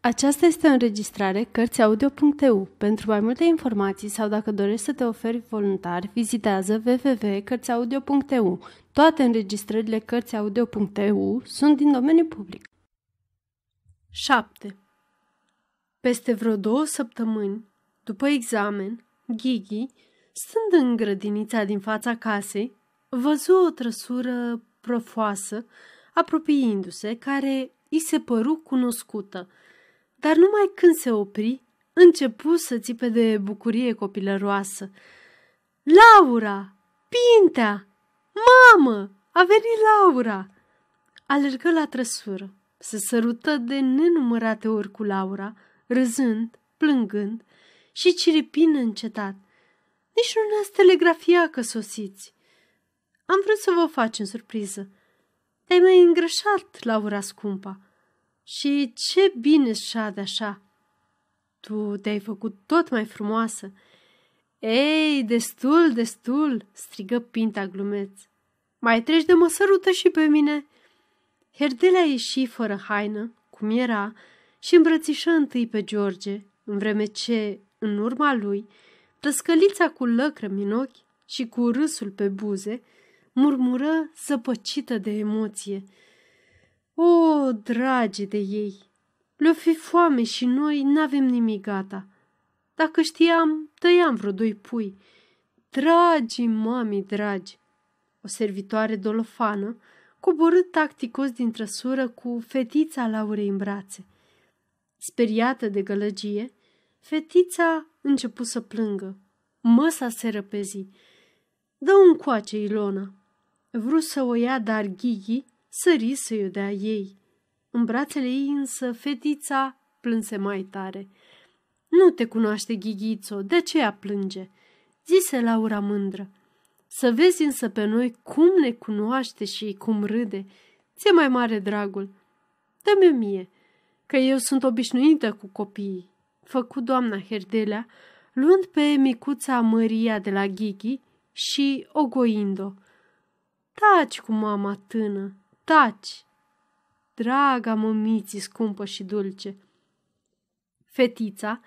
Aceasta este o înregistrare Cărțiaudio.eu. Pentru mai multe informații sau dacă dorești să te oferi voluntar, vizitează www.cărțiaudio.eu. Toate înregistrările Cărțiaudio.eu sunt din domeniu public. 7. Peste vreo două săptămâni, după examen, Ghighi, stând în grădinița din fața casei, văzu o trăsură profoasă, apropiindu-se, care îi se păru cunoscută, dar numai când se opri, începu să țipe de bucurie copilăroasă. Laura! Pintea! Mamă! A venit Laura! Alergă la trăsură, se sărută de nenumărate ori cu Laura, râzând, plângând și ciripină încetat. Nici nu ne-ați telegrafia că sosiți. Am vrut să vă facem surpriză. Te-ai mai îngrășat, Laura scumpa. Și ce bine șade așa! Tu te-ai făcut tot mai frumoasă. Ei, destul, destul, strigă Pinta glumeț. Mai treci de mă sărută și pe mine. Herdelea ieși fără haină, cum era, și îmbrățișă întâi pe George, în vreme ce, în urma lui, plăscălița cu lăcrămi în ochi și cu râsul pe buze, murmură zăpăcită de emoție. O, dragi de ei! Le-o fi foame și noi n-avem nimic gata. Dacă știam, tăiam vreo doi pui. Dragi, mami, dragi! O servitoare dolofană coborât tacticos din trăsură cu fetița Laurei în brațe. Speriată de gălăgie, fetița începu să plângă. Măsa se răpezi. Dă un coace, Ilona. Vrut să o ia, dar Ghighi sări să-i o dea ei. În brațele ei însă fetița plânse mai tare. Nu te cunoaște, Ghighițo, de aceea plânge, zise Laura mândră. Să vezi însă pe noi cum ne cunoaște și cum râde. Ți-e mai mare dragul. Dă-mi mie, că eu sunt obișnuită cu copiii, făcu doamna Herdelea, luând pe micuța Maria de la Ghighi și ogoind-o. Taci cu mama tână, taci! Draga mămiții scumpă și dulce! Fetița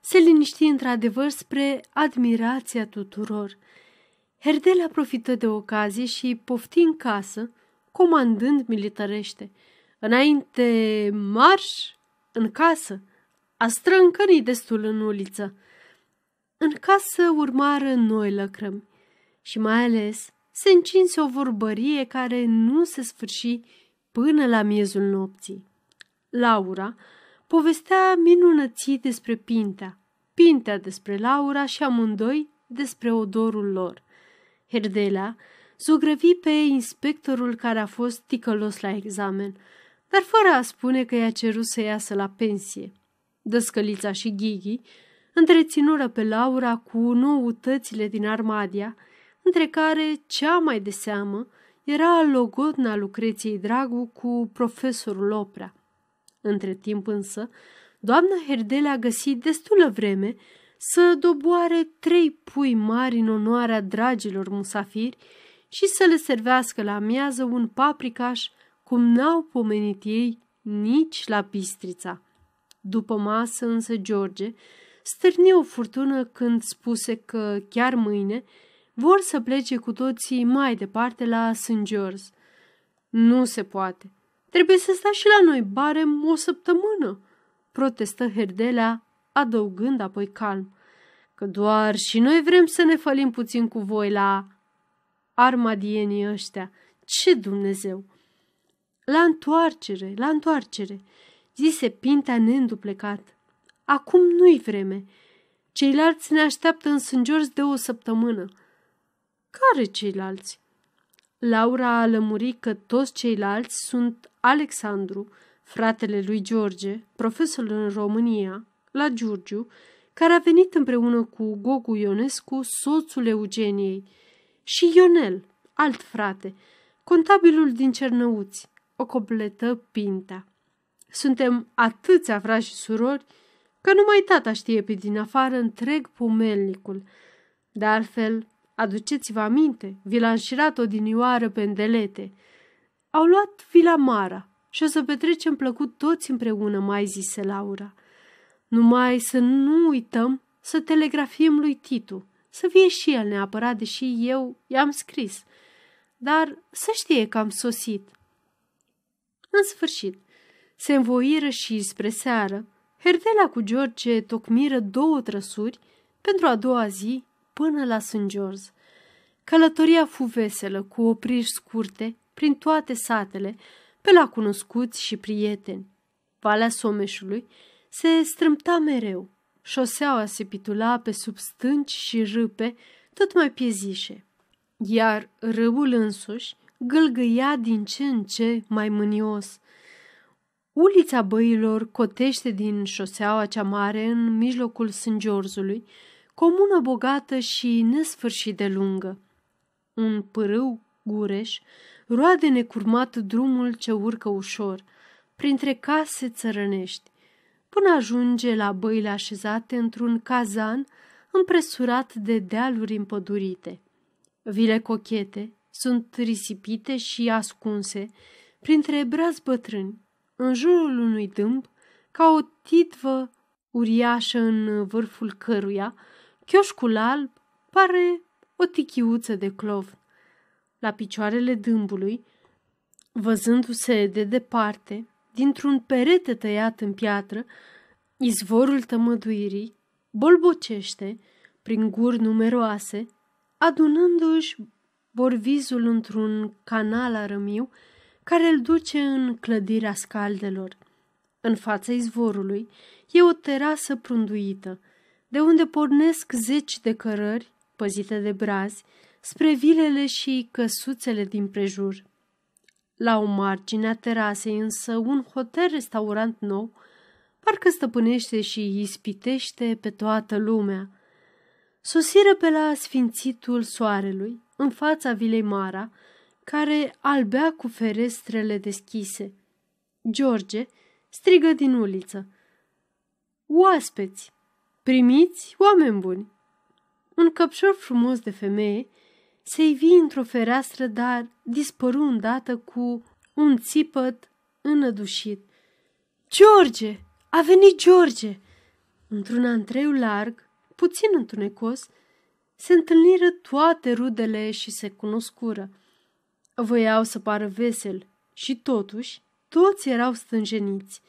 se liniști într-adevăr spre admirația tuturor. Herdela profită de ocazie și pofti în casă, comandând militarește. Înainte marș, în casă, a strâncănii destul în uliță. În casă urmară noi lăcrămi și mai ales se încinse o vorbărie care nu se sfârși până la miezul nopții. Laura povestea minunății despre Pintea, Pintea despre Laura și amândoi despre odorul lor. Herdelea zugrăvi pe inspectorul care a fost ticălos la examen, dar fără a spune că i-a cerut să iasă la pensie. Dăscălița și Ghighi întreținură pe Laura cu noutățile din Armadia, între care cea mai de seamă era logodna Lucreției Dragu cu profesorul Oprea. Între timp însă, doamna Herdele a găsit destulă vreme să doboare trei pui mari în onoarea dragilor musafiri și să le servească la amiază un paprikaș cum n-au pomenit ei nici la pistrița. După masă însă George stârni o furtună când spuse că chiar mâine vor să plece cu toții mai departe la St. George. Nu se poate. Trebuie să stai și la noi barem o săptămână, protestă Herdelea, adăugând apoi calm, că doar și noi vrem să ne fălim puțin cu voi la armadienii ăștia. Ce Dumnezeu! La întoarcere, la întoarcere, zise Pinta neînduplecat. Acum nu-i vreme. Ceilalți ne așteaptă în sângiorți de o săptămână. Care ceilalți? Laura a lămurit că toți ceilalți sunt Alexandru, fratele lui George, profesor în România, la Giurgiu, care a venit împreună cu Gogu Ionescu, soțul Eugeniei, și Ionel, alt frate, contabilul din Cernăuți, o completă Pinta. Suntem atâția frați și surori că numai tata știe pe din afară întreg pomelnicul. De altfel, aduceți-vă aminte, vi l-a înșirat odinioară pe îndelete. Au luat vila Mara și o să petrecem plăcut toți împreună, mai zise Laura. Numai să nu uităm să telegrafiem lui Titu, să vie și el neapărat, deși eu i-am scris. Dar să știe că am sosit. În sfârșit, se învoiră și spre seară, Herdela cu George tocmiră două trăsuri pentru a doua zi până la St. George. Călătoria fu veselă, cu opriri scurte, prin toate satele, pe la cunoscuți și prieteni. Valea Someșului se strâmta mereu. Șoseaua se pitula pe sub stânci și râpe tot mai piezișe, iar râul însuși gâlgâia din ce în ce mai mânios. Ulița băilor cotește din șoseaua cea mare în mijlocul Sângiorzului, comună bogată și nesfârșit de lungă. Un pârâu gureș roade necurmat drumul ce urcă ușor, printre case țărănești, până ajunge la băile așezate într-un cazan împresurat de dealuri împădurite. Vile cochete sunt risipite și ascunse printre brazi bătrâni, în jurul unui dâmb, ca o titvă uriașă în vârful căruia, chioșcul alb pare o tichiuță de clov. La picioarele dâmbului, văzându-se de departe, dintr-un perete tăiat în piatră, izvorul tămăduirii bolbocește prin guri numeroase, adunându-și borvizul într-un canal arămiu care îl duce în clădirea scaldelor. În fața izvorului e o terasă prunduită, de unde pornesc zeci de cărări, păzite de brazi, spre vilele și căsuțele din prejur. La o margine a terasei însă un hotel-restaurant nou parcă stăpânește și ispitește pe toată lumea. Sosiră pe la sfințitul soarelui, în fața vilei Mara, care albea cu ferestrele deschise. George strigă din uliță. Oaspeți! Primiți, oameni buni! Un căpșor frumos de femeie se ivi într-o fereastră, dar dispăru îndată cu un țipăt înădușit. George! A venit George! Într-un antreu larg, puțin întunecos, se întâlniră toate rudele și se cunoscură. Voiau să pară vesel și totuși toți erau stânjeniți.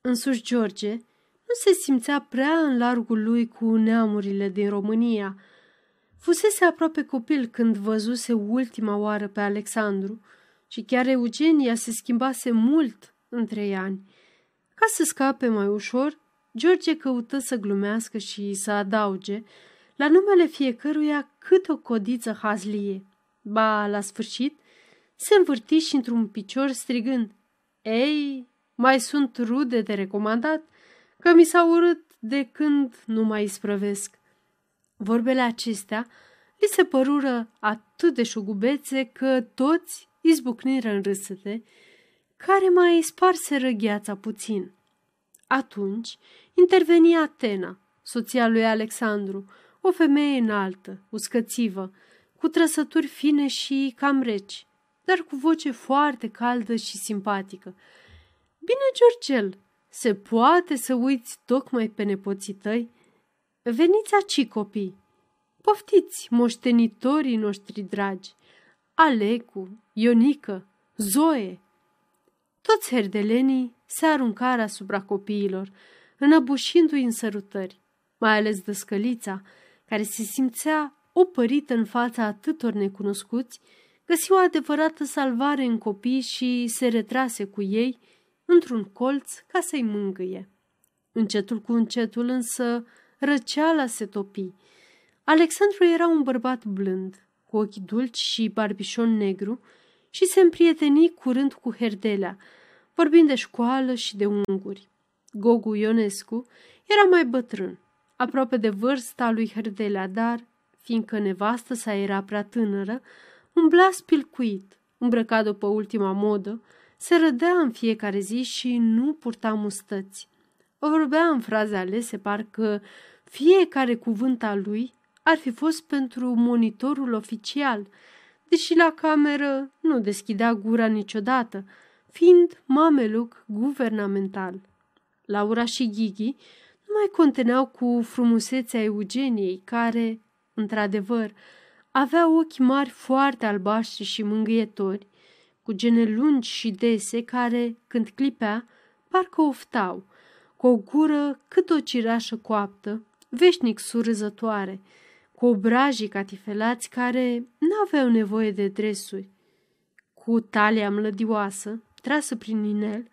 Însuși George nu se simțea prea în largul lui cu neamurile din România. Fusese aproape copil când văzuse ultima oară pe Alexandru și chiar Eugenia se schimbase mult între ani. Ca să scape mai ușor, George căută să glumească și să adauge la numele fiecăruia cât o codiță hazlie. Ba, la sfârșit, se învârti și într-un picior strigând, Ei, mai sunt rude de recomandat, că mi s-a urât de când nu mai isprăvesc. Vorbele acestea li se părură atât de șugubețe că toți izbucniră în râsete, care mai sparse răgheața puțin. Atunci interveni Atena, soția lui Alexandru, o femeie înaltă, uscățivă, cu trăsături fine și cam reci, dar cu voce foarte caldă și simpatică. Bine, Georgel, se poate să uiți tocmai pe nepoții tăi? Veniți aici, copii! Poftiți, moștenitorii noștri dragi! Alecu, Ionică, Zoe! Toți herdelenii se aruncară asupra copiilor, înăbușindu-i în sărutări, mai ales dăscălița, care se simțea opărită în fața atâtor necunoscuți, găsi o adevărată salvare în copii și se retrase cu ei într-un colț ca să-i mângâie. Încetul cu încetul însă răceala se topi. Alexandru era un bărbat blând, cu ochi dulci și barbișon negru și se împrieteni curând cu Herdelea, vorbind de școală și de unguri. Gogu Ionescu era mai bătrân, aproape de vârsta lui Herdelea, dar, fiindcă nevastă sa era prea tânără, umbla spilcuit, îmbrăcat după ultima modă, se rădea în fiecare zi și nu purta mustăți. O vorbea în fraze alese, parcă fiecare cuvânt al lui ar fi fost pentru monitorul oficial, deși la cameră nu deschidea gura niciodată, fiind mameluc guvernamental. Laura și Ghighi nu mai conteneau cu frumusețea Eugeniei, care, într-adevăr, avea ochi mari foarte albaștri și mângâietori, cu gene lungi și dese care, când clipea, parcă oftau, cu o gură cât o cireașă coaptă, veșnic surâzătoare, cu obrajii catifelați care n-aveau nevoie de dresuri, cu talia mlădioasă, trasă prin inel,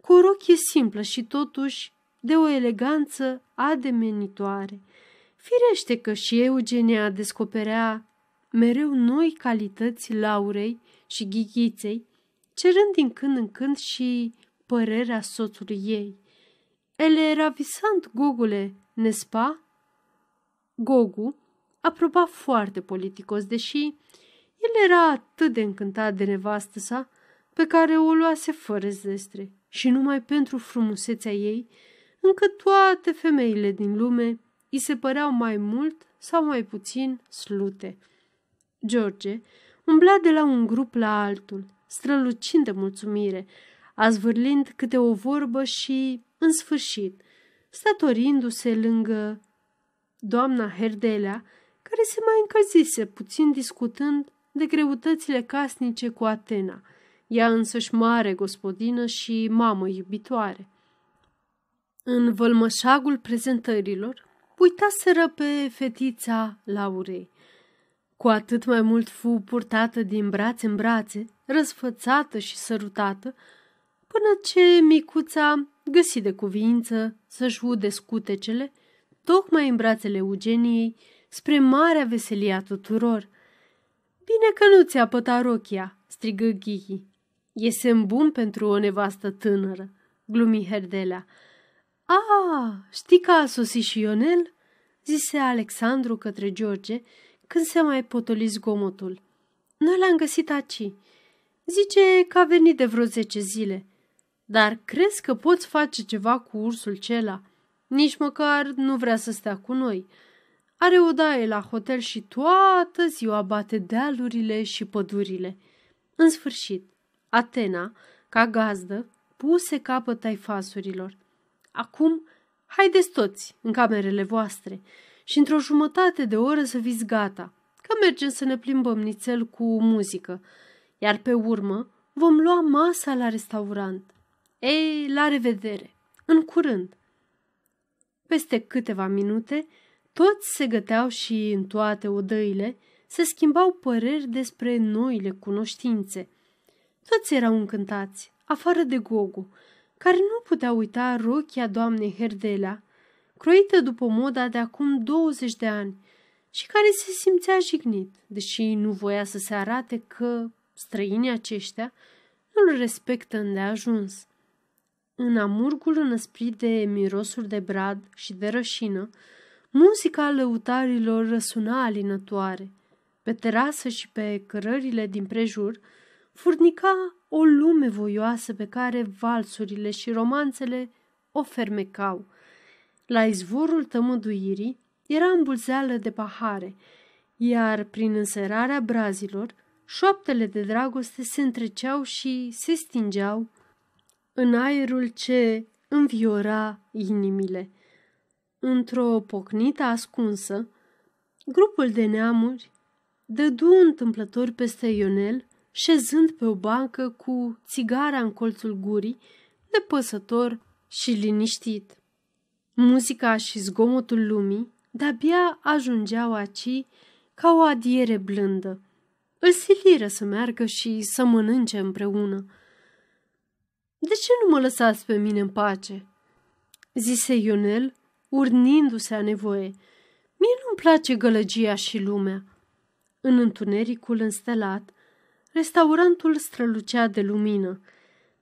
cu o rochie simplă și totuși de o eleganță ademenitoare. Firește că și Eugenia descoperea mereu noi calități Laurei și Ghighiței, cerând din când în când și părerea soțului ei. Ele era visant, Gogule, nespa? Gogu aproba foarte politicos, deși el era atât de încântat de nevastă sa, pe care o luase fără zestre și numai pentru frumusețea ei, încât toate femeile din lume îi se păreau mai mult sau mai puțin slute. George umbla de la un grup la altul, strălucind de mulțumire, azvârlind câte o vorbă și, în sfârșit, statorindu-se lângă doamna Herdelea, care se mai încălzise puțin discutând de greutățile casnice cu Atena, ea însăși mare gospodină și mamă iubitoare. În vălmășagul prezentărilor, uitaseră pe fetița Laurei. Cu atât mai mult fu purtată din brațe în brațe, răsfățată și sărutată, până ce micuța găsi de cuvință să-și ude scutecele, tocmai în brațele Eugeniei, spre marea veselie a tuturor. Bine că nu ți-a pătat rochia, strigă Ghihi. E semn bun pentru o nevastă tânără, glumi Herdelea. A, știi că a sosit și Ionel?" zise Alexandru către George când se mai potoli zgomotul. Noi l-am găsit aici. Zice că a venit de vreo zece zile. Dar crezi că poți face ceva cu ursul cela? Nici măcar nu vrea să stea cu noi. Are o daie la hotel și toată ziua bate dealurile și pădurile. În sfârșit, Atena, ca gazdă, puse capăt taifasurilor. Acum, haideți toți în camerele voastre și într-o jumătate de oră să fiți gata, că mergem să ne plimbăm nițel cu muzică, iar pe urmă vom lua masa la restaurant. Ei, la revedere! În curând! Peste câteva minute, toți se găteau și în toate odăile se schimbau păreri despre noile cunoștințe. Toți erau încântați, afară de Gogu, care nu putea uita rochia doamnei Herdelea, croită după moda de acum 20 de ani și care se simțea jignit, deși nu voia să se arate că străinii aceștia nu-l respectă îndeajuns. În amurgul înăsprit de mirosul de brad și de rășină, muzica lăutarilor răsuna alinătoare. Pe terasă și pe cărările din prejur furnica o lume voioasă pe care valsurile și romanțele o fermecau. La izvorul tămăduirii era îmbulzeală de pahare, iar prin înserarea brazilor, șoaptele de dragoste se întreceau și se stingeau în aerul ce înviora inimile. Într-o pocnită ascunsă, grupul de neamuri dădu întâmplător peste Ionel, șezând pe o bancă cu țigara în colțul gurii, nepăsător și liniștit. Muzica și zgomotul lumii de-abia ajungeau aci ca o adiere blândă. Îl siliră să meargă și să mănânce împreună. De ce nu mă lăsați pe mine în pace?" zise Ionel, urnindu-se a nevoie. Mie nu-mi place gălăgia și lumea. În întunericul înstelat, restaurantul strălucea de lumină.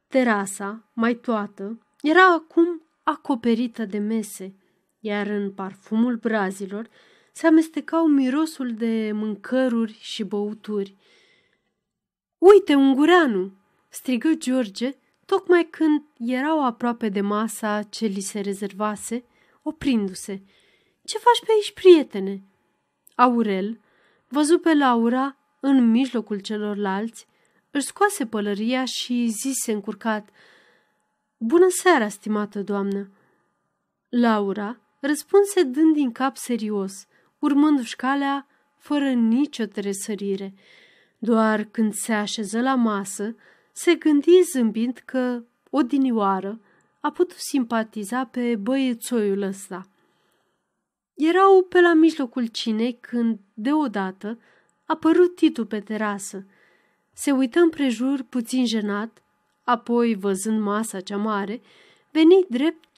Terasa, mai toată, era acum acoperită de mese, iar în parfumul brazilor se amestecau mirosul de mâncăruri și băuturi. Uite, ungureanu!" strigă George, tocmai când erau aproape de masa ce li se rezervase, oprindu-se. Ce faci pe aici, prietene?" Aurel văzu pe Laura în mijlocul celorlalți, își scoase pălăria și zise încurcat, Bună seara, stimată doamnă!" Laura răspunse dând din cap serios, urmându-și calea fără nicio tresărire. Doar când se așeză la masă, se gândi zâmbind că, odinioară, a putut simpatiza pe băiețoiul ăsta. Erau pe la mijlocul cinei când, deodată, a apărut Titu pe terasă. Se uită împrejur puțin jenat, apoi, văzând masa cea mare, veni drept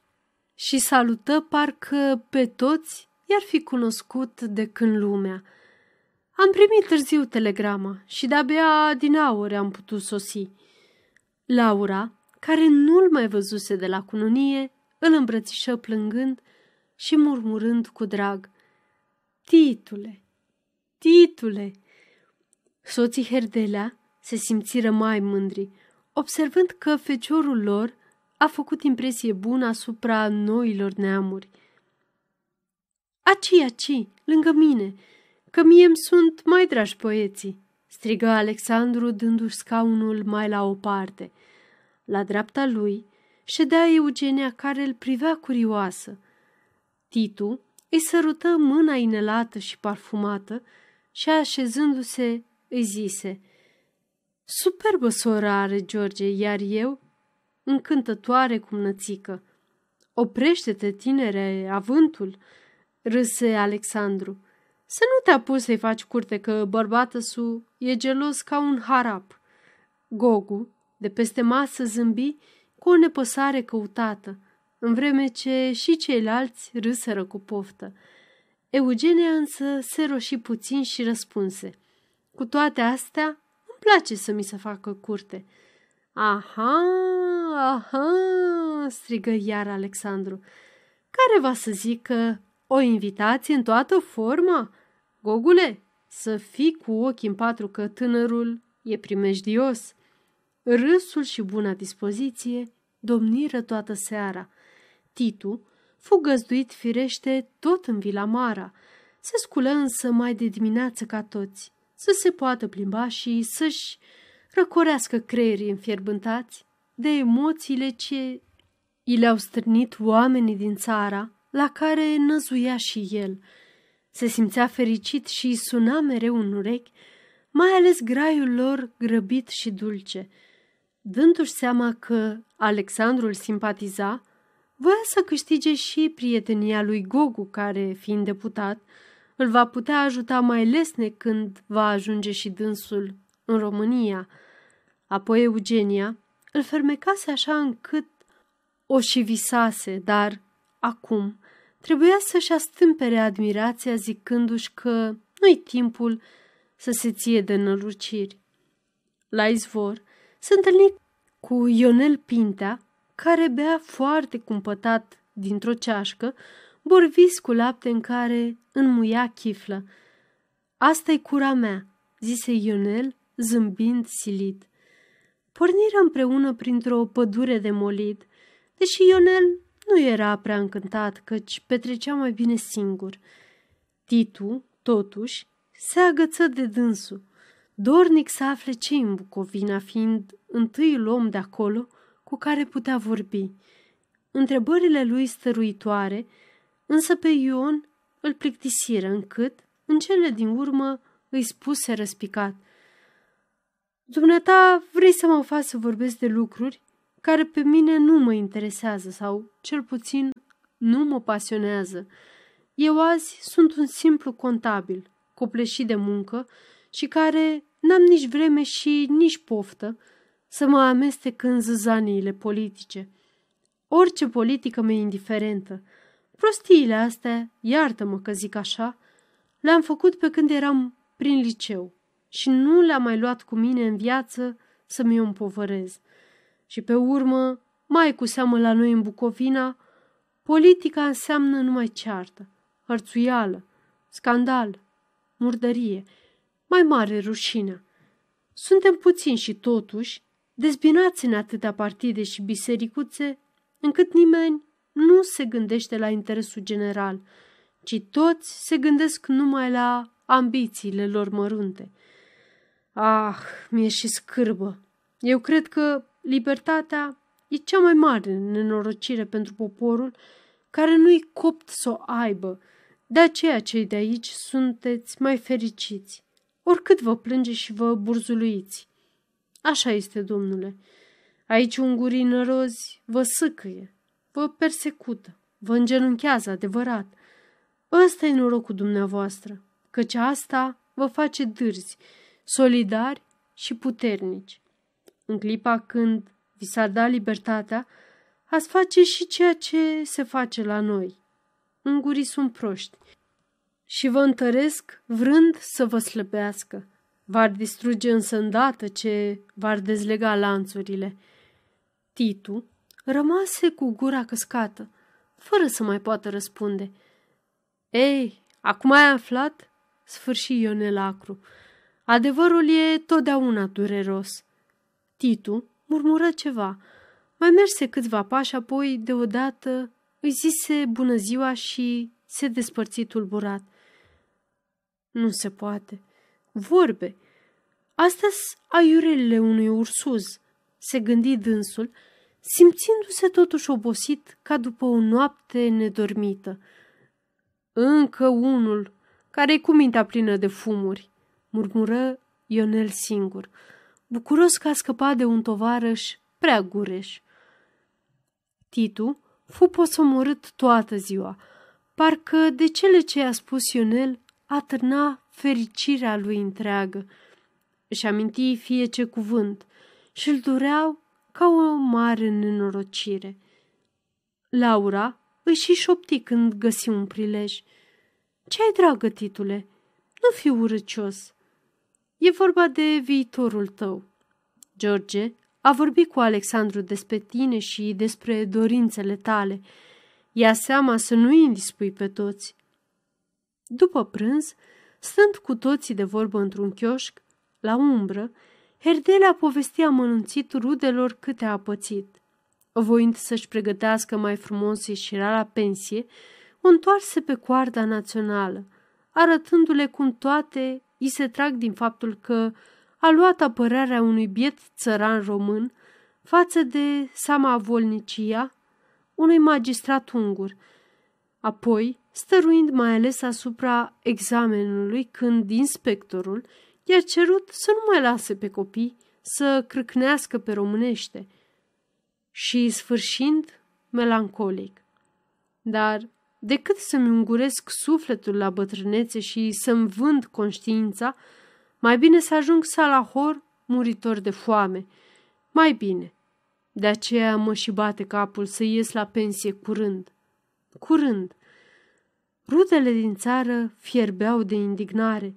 și salută parcă pe toți i-ar fi cunoscut de când lumea. Am primit târziu telegrama și de-abia din aur am putut sosi. Laura, care nu-l mai văzuse de la cununie, îl îmbrățișă plângând și murmurând cu drag. Titule, titule! Soții Herdelea se simțiră mai mândri, observând că feciorul lor a făcut impresie bună asupra noilor neamuri. Aci, aci, lângă mine, că mie îmi sunt mai dragi poeții, strigă Alexandru dându-și scaunul mai la o parte. La dreapta lui ședea Eugenia care îl privea curioasă. Titu îi sărută mâna inelată și parfumată și așezându-se îi zise Superbă sora are George, iar eu încântătoare cum nățică. Oprește-te, tinere, avântul, râse Alexandru. Să nu te apuci să-i faci curte că bărbatul su e gelos ca un harap. Gogu, de peste masă, zâmbi cu o nepăsare căutată, în vreme ce și ceilalți râsără cu poftă. Eugenia însă se roși puțin și răspunse. Cu toate astea, îmi place să mi se facă curte. Aha, aha, strigă iar Alexandru. Care va să zică o invitație în toată forma? Gogule, să fii cu ochii în patru că tânărul e primejdios. Râsul și buna dispoziție domniră toată seara. Titu fu găzduit firește tot în Vila Mara. Se sculă însă mai de dimineață ca toți, să se poată plimba și să-și răcorească creierii înfierbântați de emoțiile ce i le-au strânit oamenii din țara la care năzuia și el. Se simțea fericit și îi suna mereu în urechi, mai ales graiul lor grăbit și dulce. Dându-și seama că Alexandru îl simpatiza, voia să câștige și prietenia lui Gogu, care, fiind deputat, îl va putea ajuta mai lesne când va ajunge și dânsul în România. Apoi Eugenia îl fermecase așa încât o și visase, dar acum trebuia să-și astâmpere admirația zicându-și că nu-i timpul să se ție de năluciri. La izvor se întâlni cu Ionel Pintea, care bea foarte cumpătat dintr-o ceașcă, borvis cu lapte în care înmuia chiflă. Asta-i cura mea, zise Ionel, zâmbind silit. Porniră împreună printr-o pădure de molid, deși Ionel nu era prea încântat, căci petrecea mai bine singur. Titu, totuși, se agăță de dânsul, dornic să afle ce în Bucovina, fiind întâiul om de acolo cu care putea vorbi. Întrebările lui stăruitoare, însă pe Ion îl plictisiră încât, în cele din urmă, îi spuse răspicat. Dumneata vrei să mă faci să vorbesc de lucruri care pe mine nu mă interesează sau, cel puțin, nu mă pasionează. Eu azi sunt un simplu contabil, copleșit de muncă și care n-am nici vreme și nici poftă să mă amestec în zăzaniile politice. Orice politică mi-e indiferentă. Prostiile astea, iartă-mă că zic așa, le-am făcut pe când eram prin liceu și nu le-am mai luat cu mine în viață să mi-o împovărez. Și pe urmă, mai cu seamă la noi în Bucovina, politica înseamnă numai ceartă, hărțuială, scandal, murdărie, mai mare rușine. Suntem puțini și totuși dezbinați în atâtea partide și bisericuțe, încât nimeni nu se gândește la interesul general, ci toți se gândesc numai la ambițiile lor mărunte. Ah, mi-e și scârbă. Eu cred că libertatea e cea mai mare nenorocire pentru poporul care nu-i copt să o aibă. De aceea cei de aici sunteți mai fericiți, oricât vă plânge și vă burzuluiți. Așa este, domnule. Aici ungurii nărozi vă sâcăie, vă persecută, vă îngenunchează adevărat. Ăsta e norocul dumneavoastră, căci asta vă face dârzi, solidari și puternici. În clipa când vi s-ar da libertatea, ați face și ceea ce se face la noi. Ungurii sunt proști și vă întăresc vrând să vă slăbească. V-ar distruge însă îndată ce v-ar dezlega lanțurile. Titu rămase cu gura căscată, fără să mai poată răspunde. Ei, acum ai aflat?" sfârși Ionel acru. Adevărul e totdeauna dureros. Titu murmură ceva. Mai merse câțiva pași, apoi, deodată, îi zise bună ziua și se despărți tulburat. Nu se poate. Vorbe. Astea-s aiurelile unui ursuz, se gândi dânsul, simțindu-se totuși obosit ca după o noapte nedormită. Încă unul, care e cu mintea plină de fumuri, murmură Ionel singur, bucuros că a scăpat de un tovarăș prea gureș. Titu fu posomorât toată ziua, parcă de cele ce i-a spus Ionel atârna fericirea lui întreagă. Își aminti fie ce cuvânt și îl dureau ca o mare nenorocire. Laura își și șopti când găsi un prilej. Ce ai, dragă, titule? Nu fi urăcios. E vorba de viitorul tău. George a vorbit cu Alexandru despre tine și despre dorințele tale. Ia seama să nu-i indispui pe toți. După prânz, stând cu toții de vorbă într-un chioșc, la umbră, Herdelea povestea amănunțit rudelor câte a pățit. Voind să-și pregătească mai frumos ieșirea la pensie, o întoarse pe coarda națională, arătându-le cum toate îi se trag din faptul că a luat apărarea unui biet țăran român față de sama volnicia unui magistrat ungur, apoi stăruind mai ales asupra examenului când inspectorul i-a cerut să nu mai lase pe copii să crâcnească pe românește și sfârșind melancolic. Dar decât să-mi unguresc sufletul la bătrânețe și să-mi vând conștiința, mai bine să ajung salahor muritor de foame. Mai bine. De aceea mă și bate capul să ies la pensie curând. Curând. Rudele din țară fierbeau de indignare.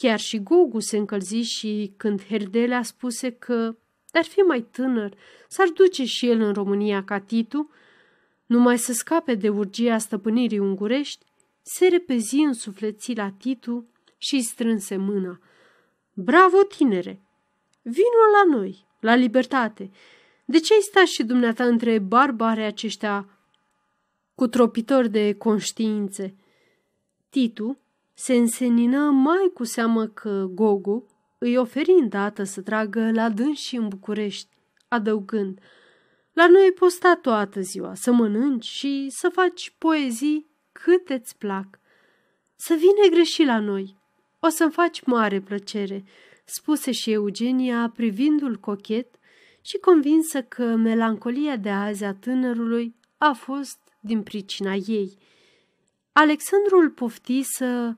Chiar și Gogu se încălzi și când Herdele a spuse că, dar fi mai tânăr, s-ar duce și el în România ca Titu, numai să scape de urgia stăpânirii ungurești, se repezi în sufleții la Titu și îi strânse mâna. Bravo, tinere! Vino la noi, la libertate! De ce ai stat și dumneata între barbare aceștia cu tropitor de conștiințe. Titu se însenină mai cu seamă că Gogu îi oferi îndată să tragă la dâns și în București, adăugând, la noi poți sta toată ziua, să mănânci și să faci poezii cât îți plac. Să vine greșit la noi, o să-mi faci mare plăcere, spuse și Eugenia privindul cochet și convinsă că melancolia de azi a tânărului a fost din pricina ei. Alexandru îl pofti să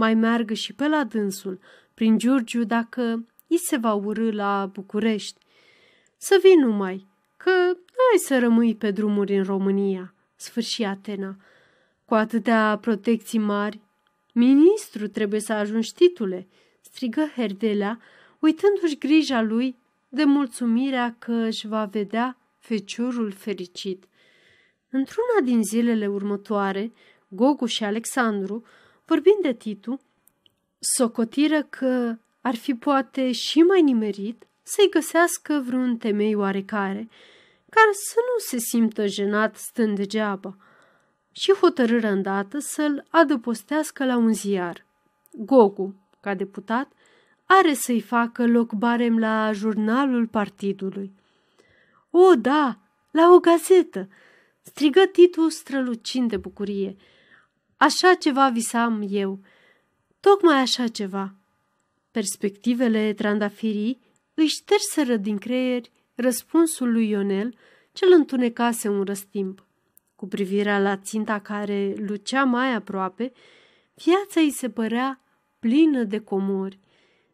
mai meargă și pe la dânsul, prin Giurgiu, dacă i se va urâ la București. Să vii numai, că ai să rămâi pe drumuri în România, sfârși Atena. Cu atâtea protecții mari, ministru trebuie să ajungi titule, strigă Herdelea, uitându-și grija lui de mulțumirea că își va vedea feciorul fericit. Într-una din zilele următoare, Gogu și Alexandru, vorbind de Titu, socotiră că ar fi poate și mai nimerit să-i găsească vreun temei oarecare, care să nu se simtă jenat stând degeaba, și hotărâră îndată să-l adăpostească la un ziar. Gogu, ca deputat, are să-i facă loc barem la jurnalul partidului. O, da, la o gazetă!" strigă Titu strălucind de bucurie. Așa ceva visam eu. Tocmai așa ceva. Perspectivele trandafirii își șterseră din creier răspunsul lui Ionel, cel întunecase un răstimp. Cu privirea la ținta care lucea mai aproape, viața îi se părea plină de comori.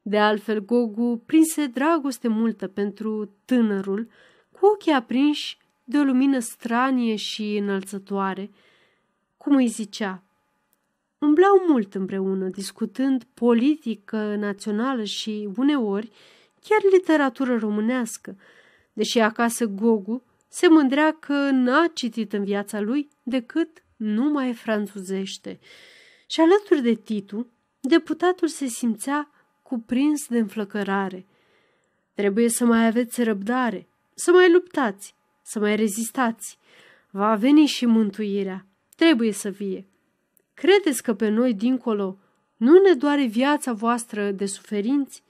De altfel, Gogu prinse dragoste multă pentru tânărul, cu ochii aprinși de o lumină stranie și înălțătoare. Cum îi zicea, Umblau mult împreună, discutând politică națională și, uneori, chiar literatură românească, deși acasă Gogu se mândrea că n-a citit în viața lui decât numai franțuzește. Și alături de Titu, deputatul se simțea cuprins de înflăcărare. Trebuie să mai aveți răbdare, să mai luptați, să mai rezistați. Va veni și mântuirea. Trebuie să vie. Credeți că pe noi dincolo nu ne doare viața voastră de suferinți?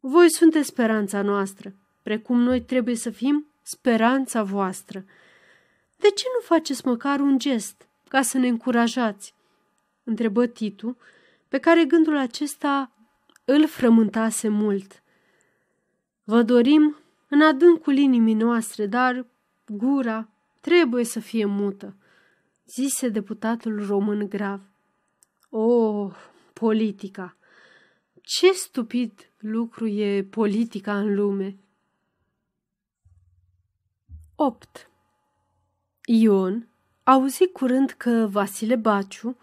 Voi sunteți speranța noastră, precum noi trebuie să fim speranța voastră. De ce nu faceți măcar un gest ca să ne încurajați? Întrebă Titu, pe care gândul acesta îl frământase mult. Vă dorim în adâncul inimii noastre, dar gura trebuie să fie mută zise deputatul român grav. O, oh, politica! Ce stupid lucru e politica în lume! 8. Ion auzi curând că Vasile Baciu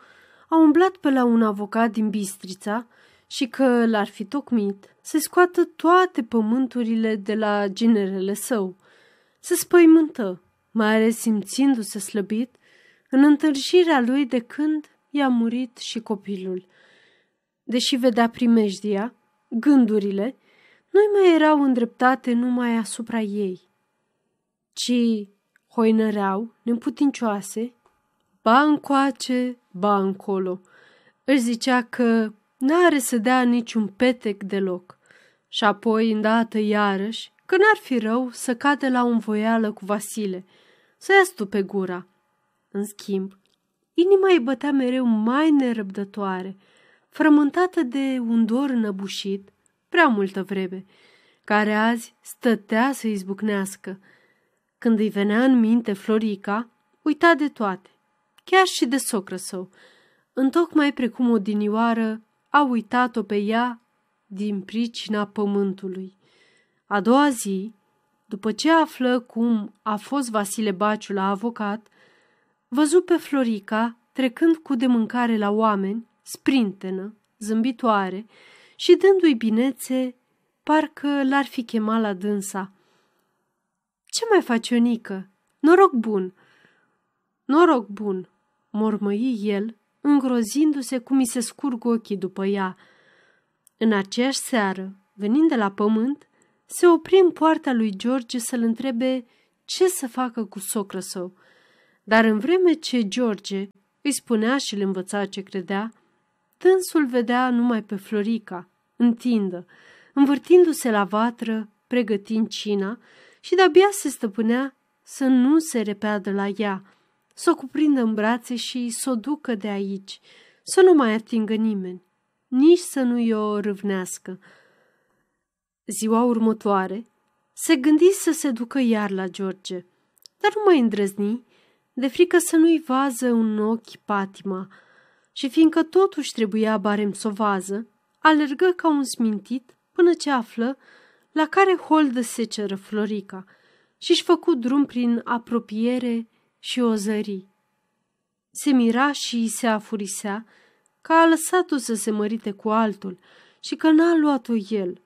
a umblat pe la un avocat din Bistrița și că l-ar fi tocmit să scoată toate pământurile de la ginerele său. Se spăimântă, mai ales simțindu-se slăbit în întârzirea lui de când i-a murit și copilul. Deși vedea primejdia, gândurile nu mai erau îndreptate numai asupra ei, ci hoinăreau neputincioase, ba încoace, ba încolo. Își zicea că n-are să dea niciun petec deloc. Și apoi, îndată iarăși, că n-ar fi rău să cade la un voială cu Vasile, să-i astupe gura. În schimb, inima îi bătea mereu mai nerăbdătoare, frământată de un dor înăbușit, prea multă vreme, care azi stătea să izbucnească. Când îi venea în minte Florica, uita de toate, chiar și de socră său, întocmai precum o dinioară a uitat-o pe ea din pricina pământului. A doua zi, după ce află cum a fost Vasile Baciu la avocat, Văzu pe Florica trecând cu de mâncare la oameni, sprintenă, zâmbitoare și dându-i binețe, parcă l-ar fi chemat la dânsa. Ce mai faci, Ionică? Noroc bun!" Noroc bun!" mormăi el, îngrozindu-se cum i se scurg ochii după ea. În aceeași seară, venind de la pământ, se opri în poarta lui George să-l întrebe ce să facă cu socră său. Dar în vreme ce George îi spunea și le învăța ce credea, tânsul vedea numai pe Florica, întindă, învârtindu-se la vatră, pregătind cina și de-abia se stăpânea să nu se repeadă la ea, să o cuprindă în brațe și să o ducă de aici, să nu mai atingă nimeni, nici să nu-i o râvnească. Ziua următoare se gândi să se ducă iar la George, dar nu mai îndrăzni, de frică să nu-i vază un ochi patima, și fiindcă totuși trebuia barem să o vază, alergă ca un smintit până ce află la care holdă se ceră Florica și-și făcu drum prin apropiere și o zări. Se mira și se afurisea că a lăsat-o să se mărite cu altul și că n-a luat-o el.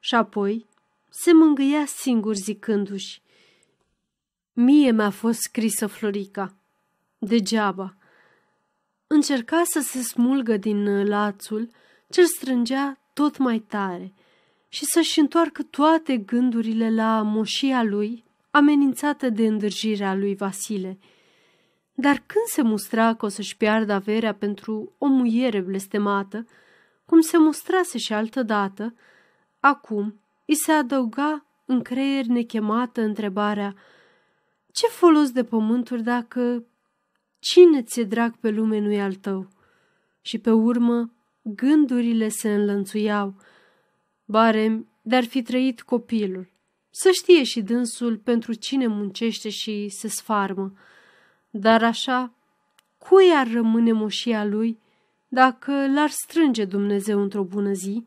Și apoi se mângâia singur zicându-și, Mie mi-a fost scrisă Florica. Degeaba. Încerca să se smulgă din lațul ce strângea tot mai tare și să-și întoarcă toate gândurile la moșia lui, amenințată de îndârjirea lui Vasile. Dar când se mustra că o să-și piardă averea pentru o muiere blestemată, cum se mustrase și altădată, acum îi se adăuga în creier nechemată întrebarea Ce folos de pământuri dacă cine ți-e drag pe lume nu-i al tău? Și pe urmă gândurile se înlănțuiau. Barem de-ar fi trăit copilul. Să știe și dânsul pentru cine muncește și se sfarmă. Dar așa, cui ar rămâne moșia lui dacă l-ar strânge Dumnezeu într-o bună zi,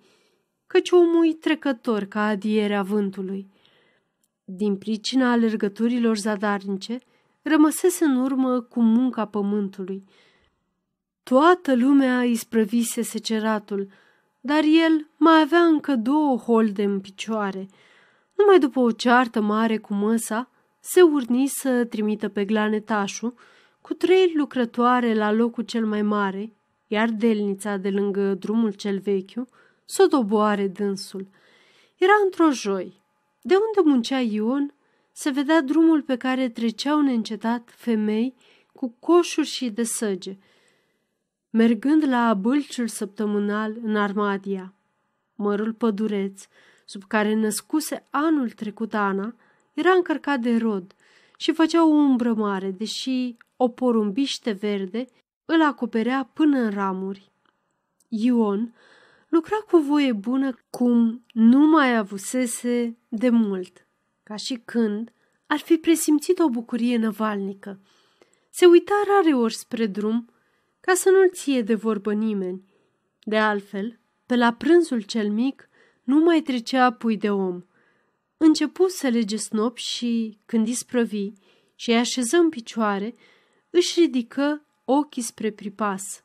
căci omul trecător ca adierea vântului. Din pricina alergăturilor zadarnice, rămăsese în urmă cu munca pământului. Toată lumea isprăvise seceratul, dar el mai avea încă două holde în picioare. Numai după o ceartă mare cu măsa, se urni să trimită pe glanetașul cu trei lucrătoare la locul cel mai mare, iar delnița de lângă drumul cel vechiu să o doboare dânsul. Era într-o joi. De unde muncea Ion, se vedea drumul pe care treceau neîncetat femei cu coșuri și de săge, mergând la bâlciul săptămânal în Armadia. Mărul pădureț, sub care născuse anul trecut Ana, era încărcat de rod și făcea o umbră mare, deși o porumbiște verde îl acoperea până în ramuri. Ion lucra cu voie bună cum nu mai avusese de mult, ca și când ar fi presimțit o bucurie năvalnică. Se uita rare ori spre drum ca să nu-l ție de vorbă nimeni. De altfel, pe la prânzul cel mic nu mai trecea pui de om. Începu să lege snop și, când isprăvi și îi așeză în picioare, își ridică ochii spre pripas.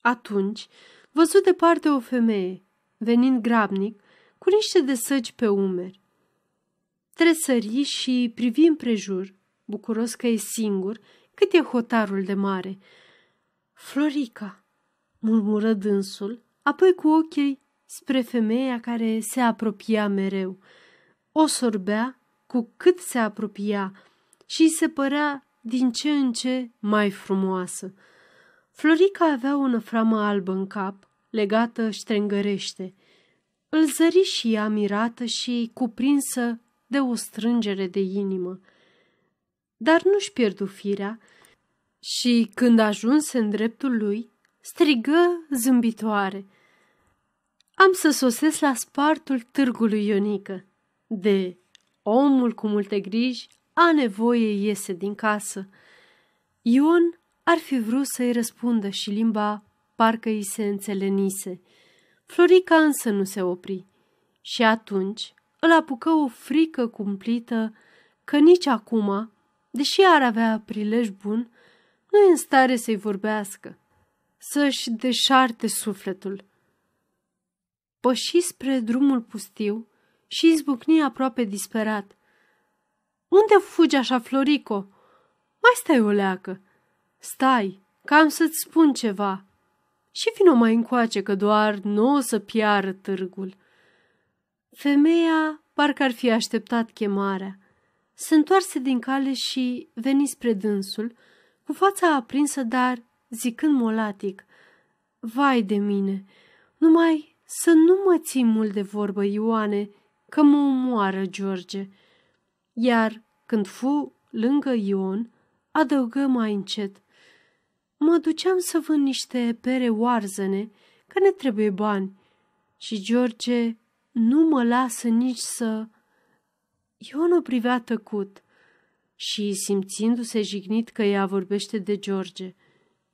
Atunci văzut departe o femeie, venind grabnic, cu niște desăgi pe umeri. Tresări și privi împrejur, bucuros că e singur, cât e hotarul de mare. Florica, murmură dânsul, apoi cu ochii spre femeia care se apropia mereu. O sorbea cu cât se apropia și îi se părea din ce în ce mai frumoasă. Florica avea o năframă albă în cap, legată ștrengărește. Îl zări și ea mirată și cuprinsă de o strângere de inimă. Dar nu-și pierdu firea și, când ajunse în dreptul lui, strigă zâmbitoare. Am să sosesc la spartul târgului Ionică. De omul cu multe griji a nevoie iese din casă. Ion ar fi vrut să-i răspundă și limba parcă îi se înțelenise. Florica însă nu se opri. Și atunci îl apucă o frică cumplită că nici acum, deși ar avea prilej bun, nu e în stare să-i vorbească, să-și deșarte sufletul. Păși spre drumul pustiu și izbucni aproape disperat. Unde fugi așa, Florico? Mai stai o leacă. Stai, cam să-ți spun ceva. Și vino mai încoace că doar nu o să piară târgul. Femeia parcă ar fi așteptat chemarea. se întoarse din cale și veni spre dânsul, cu fața aprinsă, dar zicând molatic, Vai de mine, numai să nu mă ții mult de vorbă, Ioane, că mă omoară George. Iar când fu lângă Ion, adăugă mai încet, Mă duceam să vând niște pere oarzăne, că ne trebuie bani. Și George nu mă lasă nici să... Ion o privea tăcut și, simțindu-se jignit că ea vorbește de George,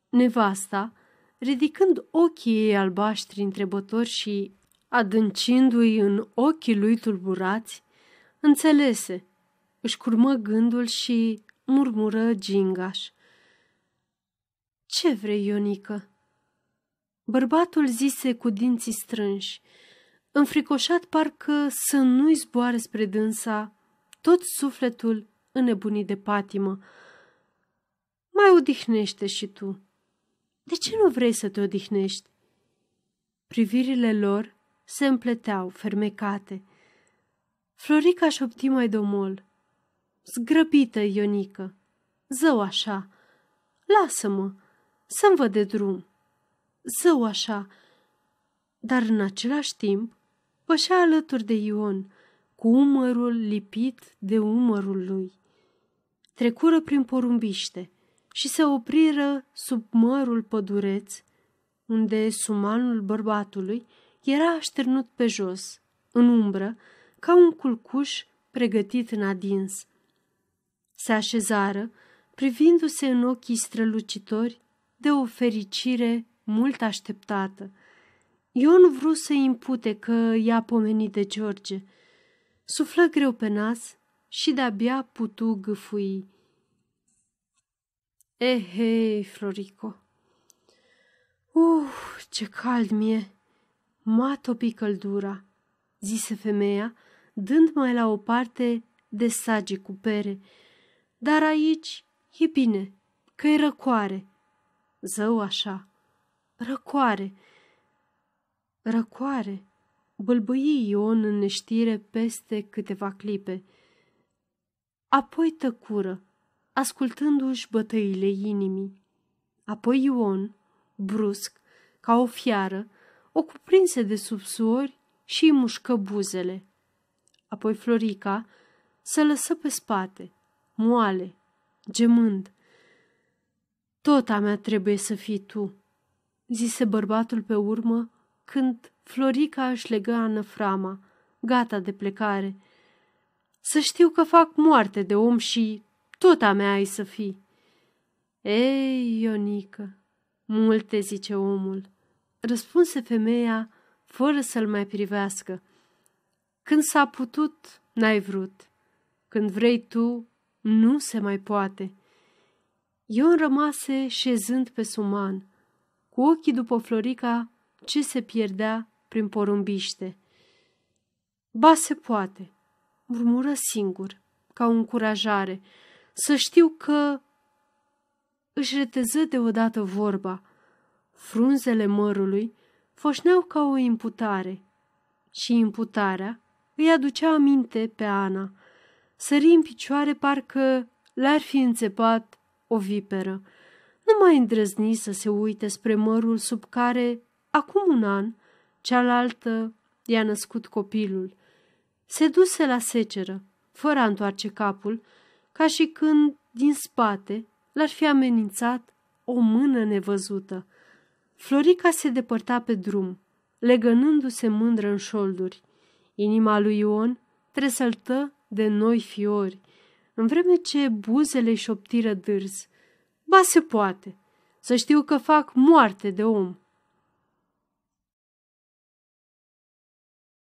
nevasta, ridicând ochii ei albaștri întrebători și adâncindu-i în ochii lui tulburați, înțelese, își curmă gândul și murmură gingaș. Ce vrei, Ionică?" Bărbatul zise cu dinții strânși, înfricoșat parcă să nu-i zboare spre dânsa tot sufletul înnebunit de patimă. Mai odihnește și tu. De ce nu vrei să te odihnești? Privirile lor se împleteau, fermecate. Florica șopti mai domol. Zgrăbită, Ionică, zău așa, lasă-mă, să-mi văd de drum. Zău așa, dar în același timp pășea alături de Ion, cu umărul lipit de umărul lui. Trecură prin porumbiște și se opriră sub mărul pădureț, unde sumanul bărbatului era așternut pe jos, în umbră, ca un culcuș pregătit în adins. Se așezară, privindu-se în ochii strălucitori de o fericire mult așteptată. Ion vrut să impute că i-a pomenit de George. Suflă greu pe nas și de-abia putu gâfui. Ehei, Florico! Uh, ce cald mie! M-a topit căldura, zise femeia, dând mai la o parte de sage cu pere. Dar aici e bine, că e răcoare. Zău așa, răcoare, răcoare, bâlbâi Ion în neștire peste câteva clipe. Apoi tăcură, ascultându-și bătăile inimii. Apoi Ion, brusc, ca o fiară, o cuprinse de subsuori și îi mușcă buzele. Apoi Florica se lăsă pe spate, moale, gemând. Tot a mea trebuie să fii tu, zise bărbatul pe urmă, când Florica își legă anăframa, gata de plecare. Să știu că fac moarte de om și tot a mea ai să fii. Ei, Ionică, multe zice omul, răspunse femeia fără să-l mai privească. Când s-a putut, n-ai vrut. Când vrei tu, nu se mai poate. Eu rămase șezând pe suman, cu ochii după Florica ce se pierdea prin porumbiște. Ba se poate, murmură singur, ca o încurajare, să știu că își reteză deodată vorba. Frunzele mărului foșneau ca o imputare și imputarea îi aducea aminte pe Ana. Sări în picioare parcă l-ar fi înțepat o viperă. Nu mai îndrăzni să se uite spre mărul sub care, acum un an, cealaltă i-a născut copilul. Se duse la seceră, fără a întoarce capul, ca și când, din spate, l-ar fi amenințat o mână nevăzută. Florica se depărta pe drum, legănându-se mândră în șolduri. Inima lui Ion tresăltă de noi fiori, în vreme ce buzele șoptiră dârz. Ba se poate, să știu că fac moarte de om.